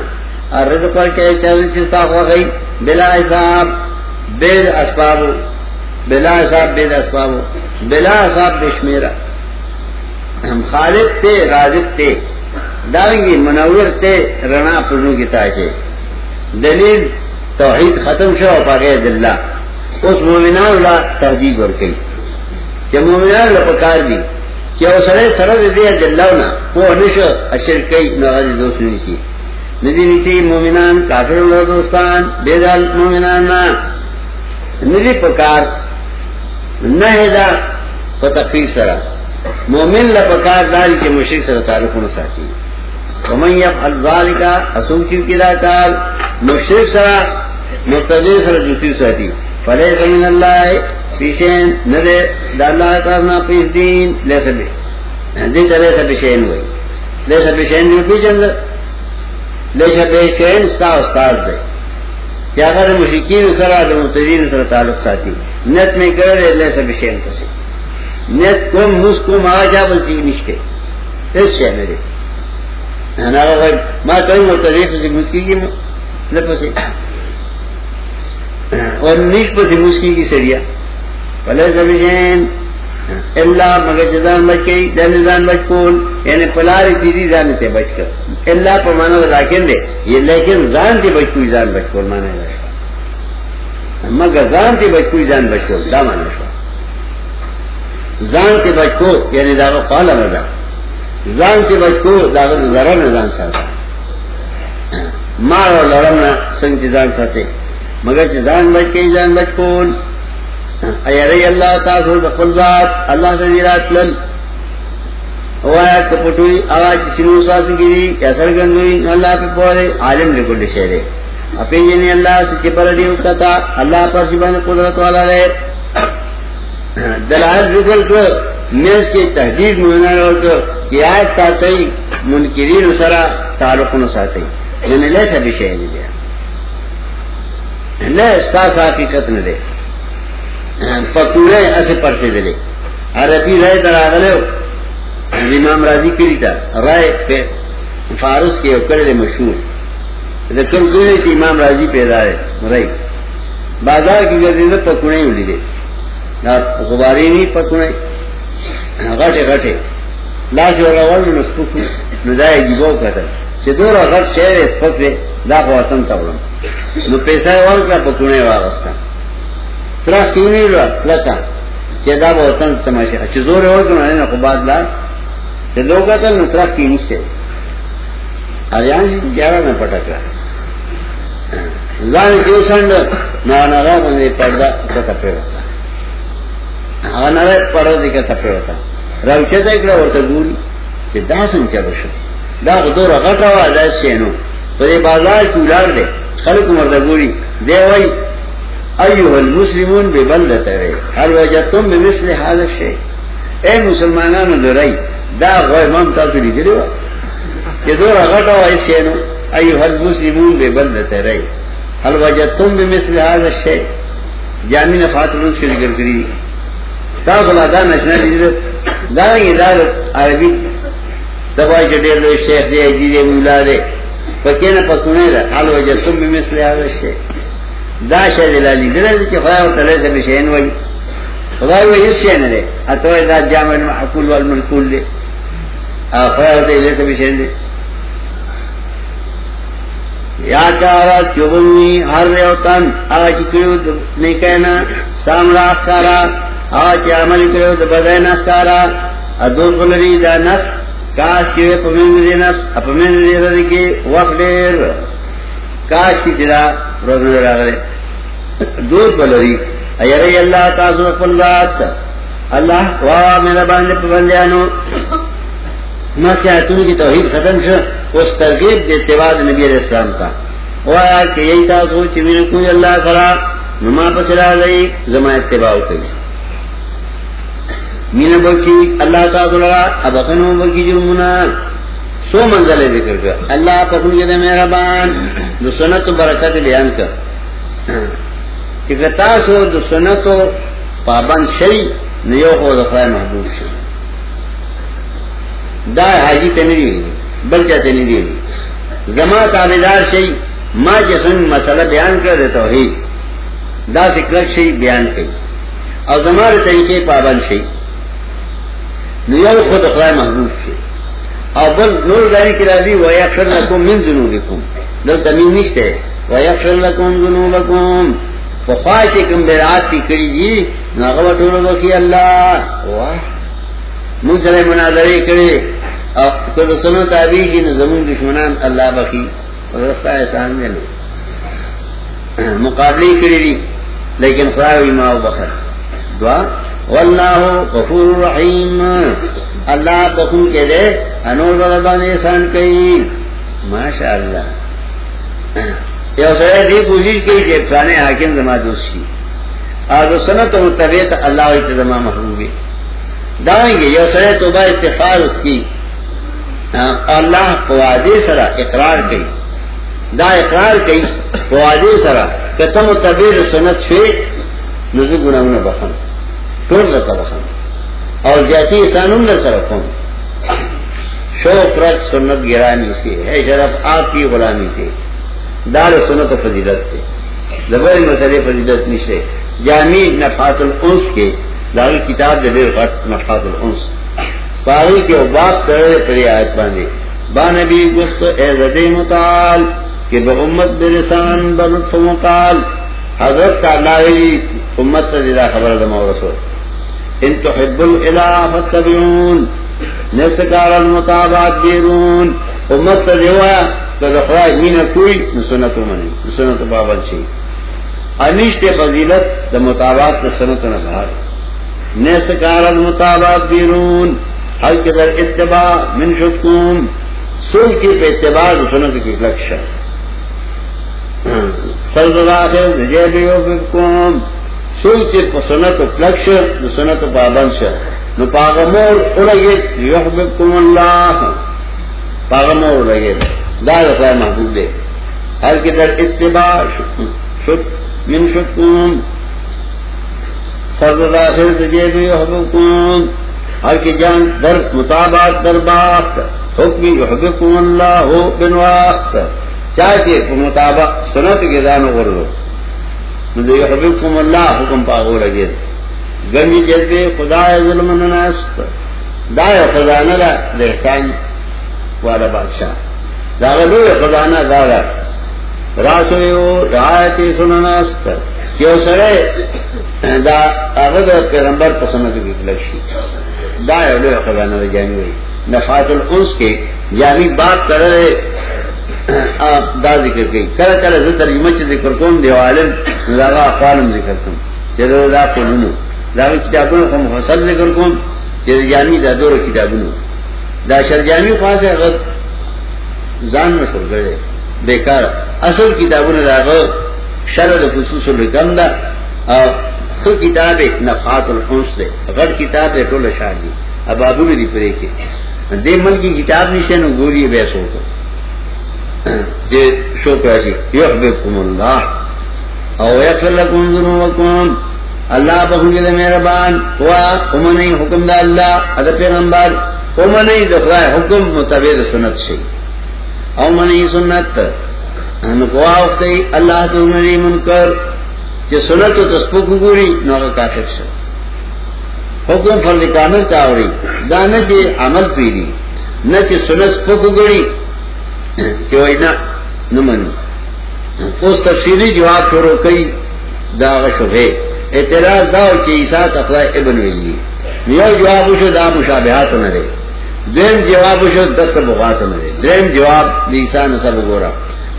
اور رزق پر کے چل چلتا ہوا گئی بلا حساب، بید اسباب، بلا حساب، بید اسباب، بلا حساب بشمیرا ہم خالق تے، رازق تے. دارنگی منور تے رنا پرنو کی تاچے دلیل توحید ختم شو پاگے دلہ اس مومنان اللہ تہذیب اور کئی کہ مومنان اللہ پکار دی کہ وہ سرے سرد دے دلہ وہ ہمیشہ اشر کئی نواز دوست نہیں سی ندی نیچی مومنان کافر اللہ دوستان بیدال مومنان نا ندی پکار نہ دا پتفیر سرا مومن لپکار داری کے مشرق سر تعلق نہ ساتھی ومن یفعل ذالک اسوم کیو کدا کار، مشرک سرا مقتدی سر دوسری ساتھی فلیس من اللہ پیشین ندے دا اللہ کرنا پیس دین لیسا بے دین تا لیسا بشین ہوئی لیسا بشین جو پیچند لیسا بشین ستا استاد دے. کیا اگر مشرکین سرا دا مقتدین سر تعلق ساتھی. نیت میں کرے لیسا بشین پسی. نیت کم موس کم، آجا بلتی نشتے. اس شے میرے ما کوئی مرتدیف سے موس کی گی نپسی اور نیش پسی موس کی سریا۔ فلیسا بشین اللہ مگر جزان بچ گئی دن جزان بچ کول یعنی پلاری تیزی زان تے بچ کر اللہ پر مانا لیکن دے۔ یہ لیکن زان تے بچ کوئی زان بچ کول مانا ہے مگر زان تے بچ کوئی زان بچ کول دا مانا شو زان تے بچ کو یعنی داغا قالا مزا زان تے بچ کو داغا ذرا نزان ساتا۔ مار اور لڑم سنگ تے زان ساتے۔ مگر چه زان بچ کئی زان بچ کول ایاری اللہ تاثر بقل ذات، اللہ سے دیرات لن۔ اوایا کپٹوئی آواز سنو ساسو کی دی یا سرگندوئی، اللہ پہ پوڑے عالم نے لکل شہرے اپی جنی اللہ سے چپر دیو کتا، اللہ پر سبان قدرت والا رہے۔ دلائل ذکر کر میز کی تحدید مومنان اور کر کہ آیت ساتھی منکرین سرا تعلق نہ ساتھی یعنی لے سبھی شہر دیا۔ لے اسکاس حقیقت نہ دے۔ پکوڑے ایسے پرچے دلے عربی رائے در آگلے امام راضی کری تھا رائے پہ فارس کے کرے مشہور۔ کل کوئی تھی امام راضی پیدا ہے، رائے۔ بازار کی گردی سے پکوڑے اڑی دے۔ غباری نہیں پکوڑے غٹے غٹے۔ لاش اور اول میں نسپک ندائے گی بہت قتل چدور غٹ شہر اسپک دے دا کو وطن تبڑم نو پیسہ اور کا پکوڑے واغستا. تراس کیوں نہیں رہا لکا چیدا با وطن تماشا. چی زور اور کنو ہے نکو لا چی دو قتل نو تراس کی نیستے آریان جی گیارہ نا پٹک رہا زان کیو سنڈ نا نغا بندے پردہ کتا پہ ہوتا آغا نغا پردہ دی کتا پہ ہوتا روچه تا اکڑا ورطا گولی. چی دا سن چلو شد دا خدور غطا وا دا سینو پدے بازار چولار دے خلق مرتا گولی دے وی ایوہ المسلمون بے بلدت رہے حل وجدتم بے مثل حاضر شے اے مسلمانان درائی دا غوی مام تاسو لی گرے وا کہ دورا غٹا وا اسینو ایوہ المسلمون بے بلدت رہے حل وجدتم بے مثل حاضر شے جامین فاتلون سے ذکر کری تاسو لا دا نشنا لی دا رنگی دا عربی دبائی چٹیر لو شیخ دے جیدے مولا دے. پکے پکینا پکونے دا حل وجدتم بے مثل حاضر شے دا شے دلالی دلالی چی خدا و تلے سے بشین وی خدا و اس شے نرے اتوائے دا جامع المعقول والملکول دے. خدا و تلے سے بشین دے. یا کارا چوبنوی ہر ریوتن، آگا چی کریو نہیں کہنا سامرا اخارا آگا چی عمل کریو دا بدائن اخارا ادون قلری دا نفس کاش چیوے پمیند دے نفس اپمیند دے ردکی وقت دیر۔ کاش کی تیرا روزن راغلے دوست بلری ایرے اللہ تاسو خپل ذات۔ اللہ وا میرا باندې پابندیانو ما سیاتون کی توحید ختم شو۔ اس ترغیب دے اتباع نبی علیہ السلام کا۔ وایا کہ یہی تاسو چې ویني کوی الله کرا نما پس را لئی زما اتباع کوي مین بکی، اللہ تعالی اب اخنو بکی جرمنا سو منزل ذکر کر اللہ پخن کے دے مہربان۔ دو سنت برکت بیان کر۔ کہ کتا سو دو سنت و پابند شئی نیو کو دخلائے محبوب شئی۔ دا حاجی تے نہیں ہوئی بل چاہتے نہیں دی۔ زما تابدار شئی، ما جسن مسئلہ بیان کر دیتا ہوئی دا سکلک شئی بیان کئی۔ اور زمار طریقے پابند شئی۔ نیو خود اخلاء محبوب شئی اور بل نور داری کی راضی ویغفر لکم من ذنوبکم دل تمین نشتے ویغفر لکم ذنوبکم فخواہ کے کم بیرات کی کری جی ناغوہ ٹولو بخی اللہ. واہ. من سره مناظره کړي او کله سنو تابع شي جی، نو زمون دشمنان الله بخي ورستا احسان دی مقابله کړی دي لیکن خدای ما وبخر دعا. والله غفور رحیم۔ الله بخون کې دے انور باندې احسان کوي ماشاء الله یو سره دې کوشش کوي چې افسانه حاکم زما دوست شي او سنت او طبيعت الله ایت زما محبوبي دائیں گے، یو سرے توبہ استفار اس کی۔ اللہ پوادے سرا اقرار کی دا اقرار کی پوادے سرا کتم و طبیر سنت چھوئے نزو گناہونا بخن۔ ٹول رکا بخن اور جاتی سانون نہ سر کون شوق رت سنت گرانی سے، ہے شرف آپ کی غلامی سے. دار سنت و فضیلت سے. زبر مسئلے فضیلت نشے جامع نفات الانس کے، داغی کتاب دے دیر غٹ نفات الانس. پاگی کے بات کرے پری آیت باندے. با نبی گفت، اے زدے متعال کہ با امت برسان بلطف مقال حضرت تعالی امت تجدہ خبر دماغ رسول ان تحب الالہ فتبعون نسکار المطابات بیرون امت تجدہ تدخلائی مین کوئی نسنتو منی نسنتو بابل چی. انیشت فضیلت دا مطابات نسنتو نبھار نیستکار المطابات بیرون حل کے در اتباع من شکوم سوئی کی پہ اتباع سنت کی لکشا. سرد آخر جیبی و بکوم سوئی کی پہ سنت لکش سنت پابند شا. نو پاغمور اولگیت یحببکم اللہ. پاغمور اولگیت دا دفعہ محبوب دے. حل کے در اتباع من شکوم سرد آخر جیبی و حبکوم ہر کی جان در مطابق در باخت حکمی حکم اللہ ہو بن وقت چاہتے مطابق سنت کے دانو کر لو مجھے حکم اللہ حکم پاگو لگے گنجی جذبے خدا ظلم نست دائے خزانہ دا لحسان والا بادشاہ. داغلو خزانہ داغا راسویو رعایتی سننست کیوں سرے دا اغد پیغمبر پسند کی لکشی دا اولو خزانہ دا جامع ہوئی نفات الانس کے جامع بات کر رہے دا ذکر گئی کر کر ترجمہ چ ذکر کون دیو عالم داغا اقوالم ذکر کم چلو دا قانونو داغا کتابونو کو مفصل ذکر کم چلو جامع دا دور کتابونو. دا شر جامع خواست ہے اگر زان میں شر بیکار. اصل کتابونو داغا شر دا خصوص الحکم دا خو کتاب نفات الحنس دے غټ کتاب دے ټول شاہ دی. اب ابو نے دی پرے دے مل کتاب نشه نو ګوري به سو کو دے شو کاشي يحبكم الله او يغفر لكم ذنوبكم اللہ بخنگی دے مہربان. ہوا امنی حکم دا اللہ ادھر پیغمبر امنی دخلائے حکم مطابق سنت سے او منی سنت. نکوا وقتی اللہ تو منی منکر. چې سنت او تسبوح وګوري نو کافر شي حکم فرض کامل تاوري دا نه عمل پیری نه چې سنت سپوږ وګوري چې وینا نه مني اوس تفصیلی جواب شروع کړي دا غشوه اعتراض دا چې عیسی تقلا ابن ویلی۔ یو جواب شو دا مشابهات نه لري دیم جواب شو دس بغات نه لري دیم جواب د عیسی نسب وګورا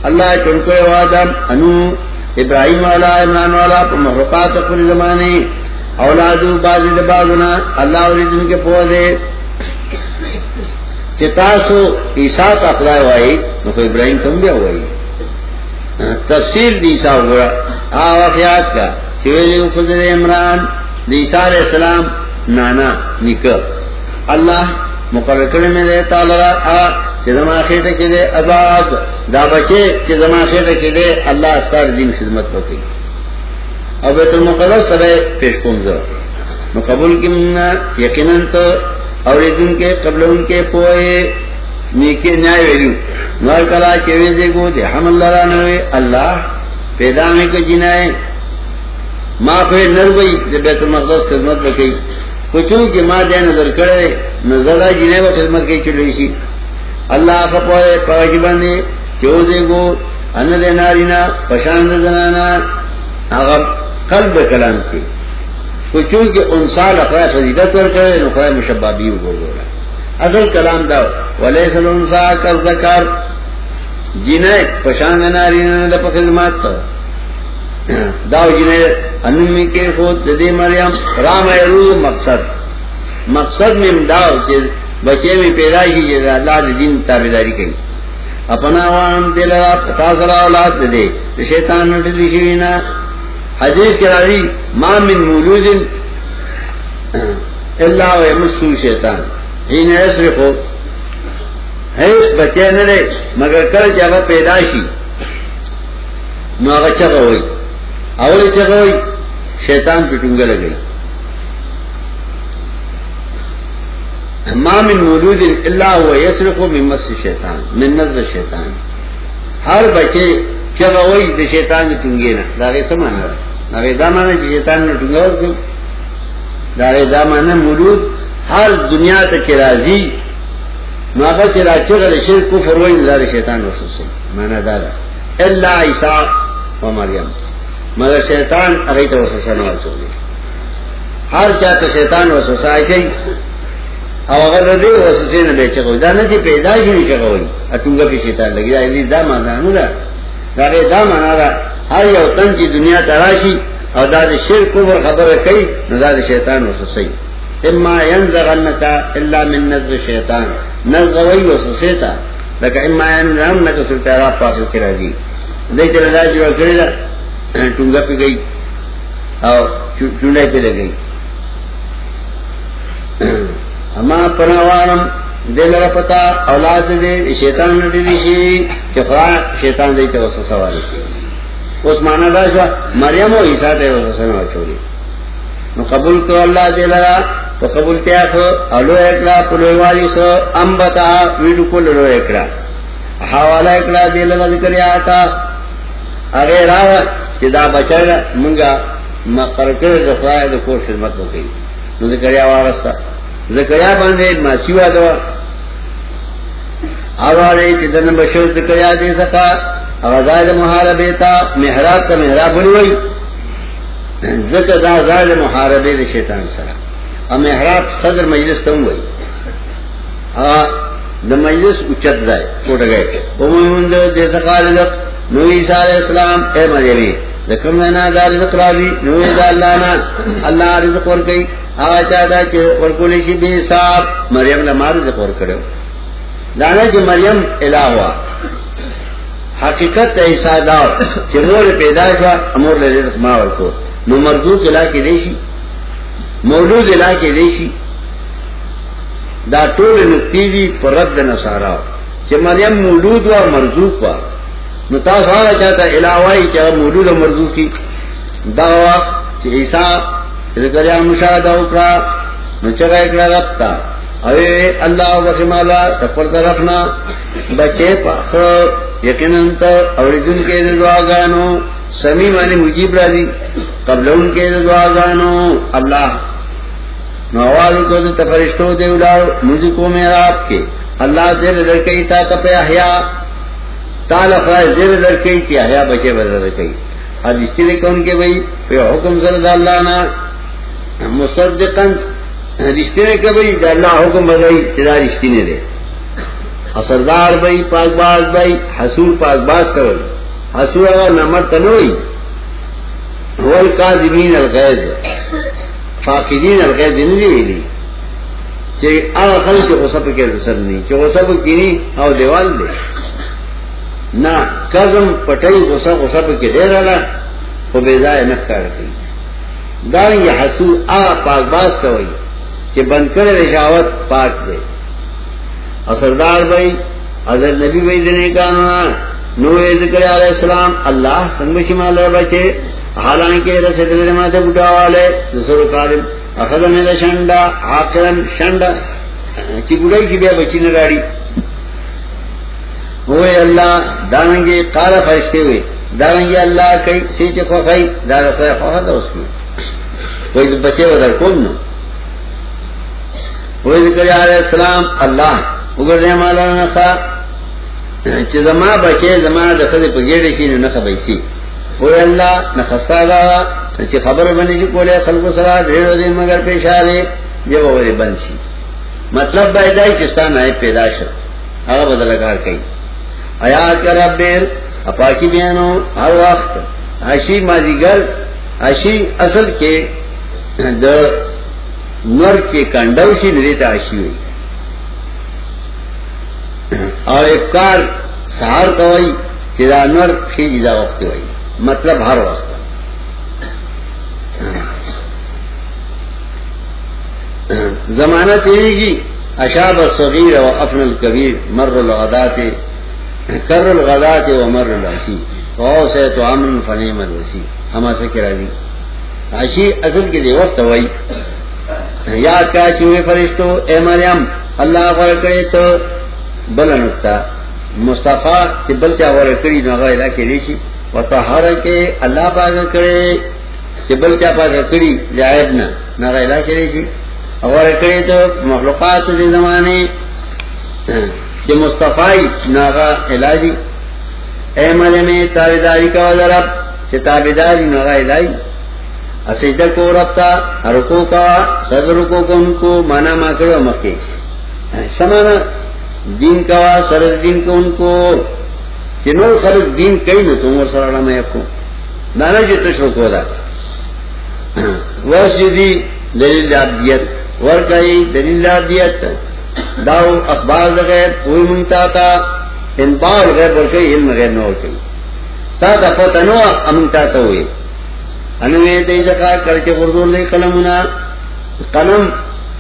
الله چونکو آدم انو ابراہیم والا، عمران والا پر محرقات اپنے زمانے، اولادو بازی دبازنا اللہ اور کے پودے چتاسو عیسیٰ تا خدای وائی، نو ابراہیم کم بیا وائی. تفسیر دی عیسیٰ ہوا آواقیات کا چویلی فضل عمران، دی عیسیٰ علیہ السلام نانا نک اللہ مقرر کرنے میں دے تالرا آ چزما خیٹے کے دے آزاد دا بچے چزما خیٹے کے دے اللہ استار دین خدمت ہو گئی اب بیت المقدس سب پیش کنزر نو قبول کی منا یقیناً تو اور دن کے قبل ان کے پوئے نیکی نیائے ویلو۔ نور کلا چوے دے گو دے، ہم حمل لرانوے اللہ پیدا میں کو جنائے ماں پہ نر بئی جب بیت المقدس خدمت بکی کچھ کہ ماں دے نظر کرے نظر جنہیں وہ خدمت کی چلی سی اللہ فپوئے پاکی باندے چو دے گو۔ ان دے نارینا، پشاند زنانا اگر قلب کلام کی۔ کچھ کہ انسان اخراء خریدت ور کرے نخراء مشبابی ہو گو اصل کلام دا ولیس الانسا کر ذکر جنہیں پشاند نارینا دا خدمات داو جنہیں انمی کے خود ددی مریم۔ رام ایرو مقصد۔ مقصد میں داو چیز بچے میں پیدائشی جیسا اللہ دین تابداری کئی۔ اپنا وان دل پتا سرا اولاد دے شیطان نٹلی شوینا حدیث کے راضی، ما من مولود اللہ و مسو شیطان. ہی نے صرف ہے بچے نہ دے مگر کل جب پیدائشی نو هغه چغه وای اول چغه وای شیطان په ټنګه لګی ما من مولود الا هو يسرق من مس شیطان، من نظر شیطان. ہر بچے چغه وای د شیطان ټنګه نه دا یې سمانه دا دا دا مولود ہر دنیا ته کې راځي شیطان وسوسه معنی دا ده و مریم. مگر شیطان اگئی تو وسوسہ نہ ہر چاہتے شیطان وسوسہ آئی او اگر ردی وسوسے نہ بیچے کوئی دا نہ نہیں چکا ہوئی اٹونگا پہ شیطان لگی. دا دا مانا دا. دا دا مانا دا ہر یو تن کی دنیا تراشی او دا دا شرک خبر کئی نو دا دا شیطان وسوسہ اما ينزغنك الا من نزغ شیطان نزغوی وسوسے تا لکه اما ينزغنك سلطه را پاسو کی راځي. دای ته راځي جوړ کړی دا ټنګه پی گئی او چونډه پی لګئی اما پناوانم دل پتا اولاد دې، شیطان نه دی شي، چې خوا شیطان دې ته وسوسه وایي اوس معنا دا شو مریم او عیسی ته وسوسه نه چوری نو قبول کو الله دې لرا تو قبول کیا تو الو اکرا پلوی والی سو امبتا ویلو کل لو اکرا حوالا اکرا دې لرا ذکر آتا. هغه راو چې دا بچا مونږه مقر کړی، د خدای د کور خدمت وکړي. نو ذکریا وارستا ذکریا باندې ماسیوا دا اواله چې دنه بشو ذکریا دې سکا اغزاد محاربه تا محراب ته محراب ونوي ذکر دا زاد محاربه د شیطان سره ا محراب صدر مجلس ته وایي ا د مجلس اوچت ځای کوټه گئے ومن دې ځکه نو عیسی علیہ السلام، اے مریم لکم لنا دا رزق راضی، نو دا اللہ نا، اللہ رزق ور گئی آغا چاہتا کہ ورکولی شی بے صاحب مریم لما رزق ور دانا چې مریم الہ ہوا. حقیقت ایسا داو چې مور پیدا شوا امور له رزق ما ورکو. نو مرزوق الہ کې دیشي مولود الہ کې دیشي دا ټول نتیجی پر رد نصارا. چې مریم مولود و مرزوق و نو تاسو هغه چاته الهوای چې مولود مرزوقي دا وخت چې عیسی ذکریا مشاهده وکړه. نو چې هغه رابطه اوے اللہ وسمالا رکھنا، بچے پاخر یقیناً کے دعا گانو سمی معنی مجیب راضی قبل ان کے دعا گانو اللہ نواز کو تو تفرشتو دے اولار مجھ کو میرا آپ کے، اللہ دیر لڑکی تا تپ احیاء تال افراد زیر لڑکئی تی احیاء بچے بدل لڑکئی حدیث تیرے کون کے بھئی، پہ حکم صلی اللہ عنہ مصدقن مصدقا رښتینه کوي د الله حکم بدای چې دا رښتینه دي اثردار وای پاک باز وای حسول پاک باز کوي حسول هغه نمبر تنوي هو الکاذبین الغیظ۔ فاقدین الغیظ نه دی جی ویلي چې هغه خلک چې غصه پکې رسل نه چې غصه پکې او دیوال دی نہ کزم پٹئی غصہ غصہ پہ کے دے رہا وہ بے ضائع نہ کر رہی دار یہ حسو آ پاک باز کا کہ بند کر رشاوت پاک دے۔ اثردار بھائی اگر نبی بھائی دینے کا نو ذکر علیہ السلام، اللہ سنگشی مالا بچے، حالانکہ رسے دلے ماتے بٹا والے دسر قادم اخذ میں دا شنڈا آخرن شنڈا، چی بڑائی چی بیا بچی نراڑی ہوئے اللہ، دارنگے قالا فرشتے ہوئے، دارنگے اللہ کئی، سیچے خوخائی دارا خواہ خواه دا اس کی کوئی بچے ودر کون نو ہوئے ذکر علیہ السلام اللہ اگر دے مالا نخوا چی زما بچے، زما دخل پا گیڑی شی نو نخوا بیسی ہوئے اللہ نخستا دا۔ چی خبر بنی چی کولے خلق سرا دریڑو دے مگر پیش آلے جب اوری بند شی۔ مطلب بایدائی چستان آئے پیدا شد اگا بدلکار کئی۔ آیات کا رب دیر اپاکی بیانو، ہر وقت۔ عشی مازیگر عشی اصل کے۔ د نور کے کنڈو شی نریتا عشی ہوئی اور افکار سہار کا کوئی چدا نور خیجی دا وقت ہوئی۔ مطلب ہر وقت۔ زمانہ تیری کی اشاب الصغیر و افن الکبیر، مر الغدات، کر الغدات و مر العشی۔ او سے تو امن فنیم الوسی ہما سے کرا دی۔ عشی اصل کے دے وقت ہوئی۔ یاد کا چوہے فرشتو، اے مریم، اللہ غور کرے تو بل نکتا مصطفیٰ سے بل چا غور کری نو غور علاقے ریشی و طہر کے اللہ پاک کرے سے بل چا پاک کری جائبنا نو غور علاقے ریشی غور کرے تو مخلوقات دے زمانے کہ مصطفی ناغا علاجی۔ اے مریم تابداری کا وزرب کہ تابداری ناغا علاجی۔ اسجدہ کو ربتا رکو کا صدر رکو کو ان کو مانا ما کرو مکے سمانا دین کا، سرد دین کو ان کو۔ جنور خلق دین کئی نو تم اور سرانا میں کو۔ نانا جی تو شروع دا وس جدی دلیل عبدیت ور کئی دلیل عبدیت داو اخبار غیر پوری منتا تا۔ ان بار غیر بول کئی علم غیر نو کئی۔ تا تا پتہ نو امنتا تا ہوئی انوے دے زکا کر کے غردور دے قلمنا قلم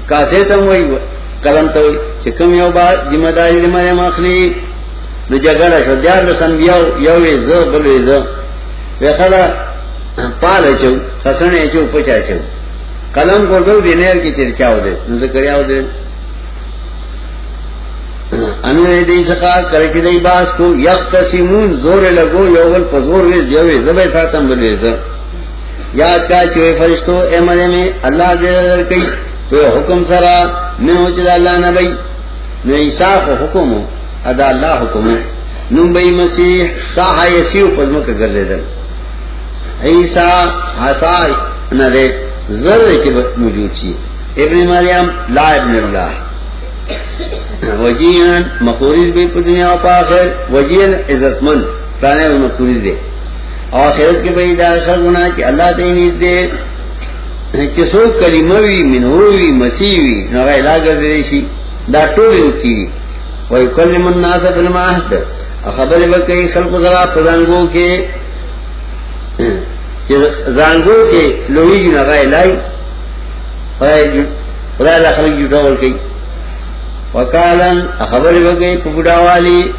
کاسے تم وئی قلم تو چکم یو با ذمہ داری دے مریم اخلی نو جگڑا شو دیار رسن بیاو یو وی زو، بل وی زو. وی خلا پال چو، خسن چو، پچا چو. قلم غردور دے نیر کی چرچاو دے. نو ذکریاو دے. انوے دے زکا کر کے دے باس کو یختصمون زور لگو، یو ول پزور وی دیوے زبے ساتم بلے زو. یاد کا چوئے فرشتو، اے مرے میں اللہ دے در کئی، تو حکم سرا، میں ہو چدا اللہ نہ بھائی میں عیسیٰ کو حکم ہوں، ادا اللہ حکم ہے نم بئی مسیح ساہا یسیو پزم کا گر دے در عیسیٰ حسا نہ دے ذر کی موجود چی ابن مریم، لا ابن اللہ۔ وجیان مقوریز بھی دنیا و پاخر وجیان عزت مند پرانے مقوریز دے۔ آخرت کے بھائی داخل گنا کہ اللہ تعین دے۔ یعنی کسو کریموی منہوی مسیوی نغا علاق دریشی دا ٹولی اکتی دی۔ وی کل من ناسا خبر بکئی خلق ذرا پرزانگو کے۔ زانگو کے لوہی جو نغا علائی خدا اللہ خلق جوٹا ورکی وکالن خبر بکئی پبڑا والی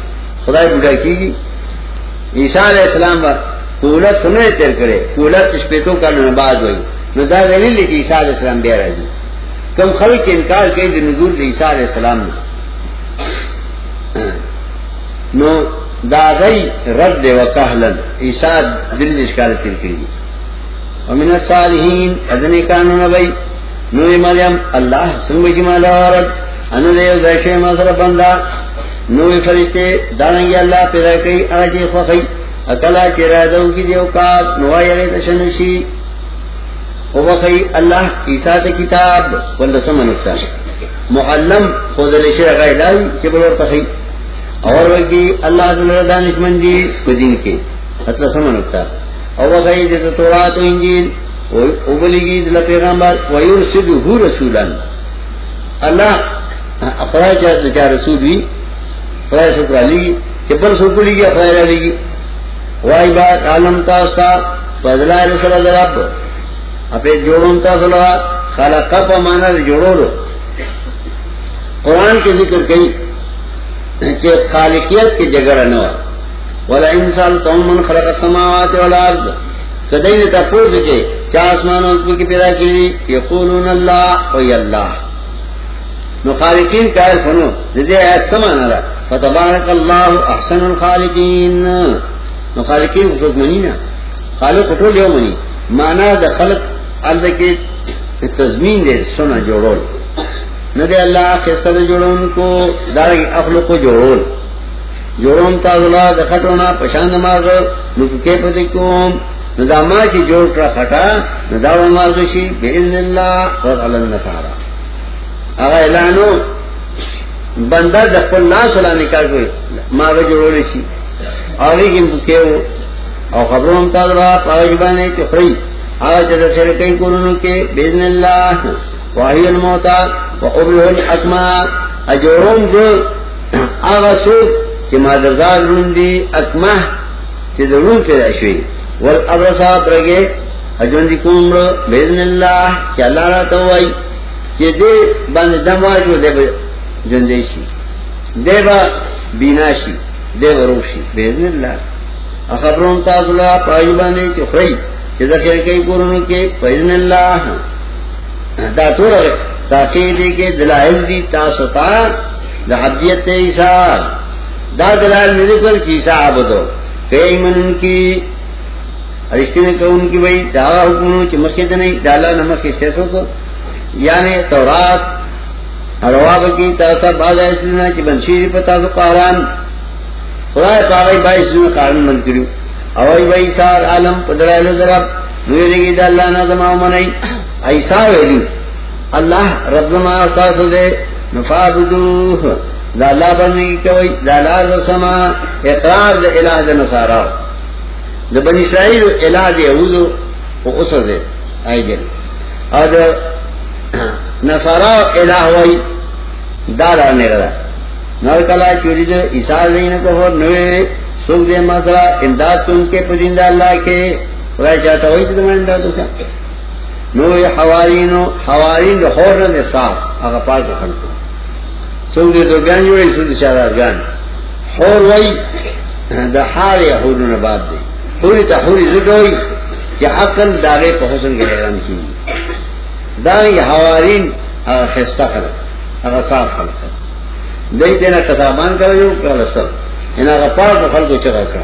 خدا بڑا کی گی۔ عیسیٰ علیہ السلام بار با قولت سنے تیر کرے قولت شپیتوں کا نباد ہوئی۔ نو دا دلیل لی عیسیٰ علیہ السلام بیا راجی کم خلق انکار کئی دی نزول عیسیٰ علیہ السلام نو۔ دا غی رد دے وقاہلن عیسیٰ دل اشکال تیر کری ومن الصالحین ادنے کانو نبی۔ نو مریم، اللہ سنگوشی مالا وارد۔ انو دیو درشوی مصر بندہ۔ نو فرشتے، دانگی اللہ پیدا کئی آجی خوخی۔ اکلا چرا دو کی دیو کار نوائی اغیت شنشی او بخی اللہ عیسیٰ تا کتاب والدسم نکتا۔ محلم خودل شرع غیلائی چبلور تخی اور وکی اللہ دلر دانش مندی مدین کے اتلسم نکتا۔ او بخی دیتا تورات و انجیل۔ او بلیگی دل پیغمبر ویرسدو ہو رسولان۔ اللہ اقرائے چاہ رسول بھی خدای شکر علی چپل شکر لگی خدای علی وائی بات عالم تاستا فضلہ رسول رب۔ اپے جوڑوں تا صلوات خالق کا مانا جوڑو لو قرآن کے ذکر کئی کہ خالقیت کی جگہ نہ والا انسان تو من خلق سماوات والا کدی نے تپوز کے چا آسمان اور کی پیدا کی یقولون اللہ و اللہ۔ نو خالقین کا سنو جدے ایت سمانا رہا فتبارک اللہ احسن الخالقین۔ نو خالقین خصوص منی نا خالق اٹھو لیو منی. مانا دا خلق اللہ کے تزمین دے سنا جوڑول نہ دے اللہ خستہ دے جوڑون کو دارگی اخلق کو جوڑول جوڑون تازولا دخٹونا پشاند مارغ نفکے پتکوم ندا ما چی جوڑ کرا خٹا ندا و مارغشی بیئذن اللہ وضع لنسارا اگا اعلانو بندہ دخل لا سلا نکار کوئی مارغ جوڑولی شی آگی کی مفکے ہو او خبروں ہم تازولا پاگجبانے چخری آگا چیزا خیر کئی کرنو کے بیئذن اللہ واہی الموتا و ابرہ الاسما اجورون جو آغا سوک چی مادردار رون دی اکمہ چی در رون پیدا شوی والابرسا برگے اجون دی کمر بیدن اللہ چی اللہ را توائی چی دے بند باند دمواجو دے با جندیشی دے با بیناشی دے با روشی بیدن اللہ۔ اخبرون تاظلہ پائی باندے چی خری چی در خیر کئی قرونو کے بیدن اللہ۔ دا ټول تاکید دي کې دلایل دي تاسو ته د حجیت ایثار دا دلایل مې کول چې صاحبو کئی منن کی، رشتہ کون کی بھائی دا حکم چې مسجد نه ډالا نمک کې سیسو کو یعنی تورات، رواب کی تاسو باز ایسنا چې بنشي پتا سو قرآن خدای پاوی بای سو قانون من کړو او ای بای سار عالم پدرایلو درب. نویلگی دا اللہ نظمہ منئی ایسا ویلی اللہ رب زمان استاسو دے نفابدوه دا اللہ بندگی کوئی دا اللہ رسما اقرار دا الہ دا نصارا. دا بنی اسرائیل الہ دا یهودو او اسر دے آئی دل او دا نصارا الہ وی دا لارنے ردا نر کلا چوری دا عیسیٰ دین کفر نوے۔ سوک دے مسئلہ، امداد تم کے پدین دا اللہ کے۔ خدای چاہتا ہوئی تو میں امدادو کیا نو حوارینو حوارین دا خور نا دے صاف اگا پاک خلقو سوک دے تو گان جوڑی سوک دے شادار گان خور وی دا حال یا یحودو نباد دے خوری تا خوری زدوئی کہ عقل داغے پا حسن کے حیران کی داغی حوارین اگا خستہ خلق اگا صاف خلق۔ دیتے نا قصابان کرو جو سب انہا اگا کو چڑھا چگا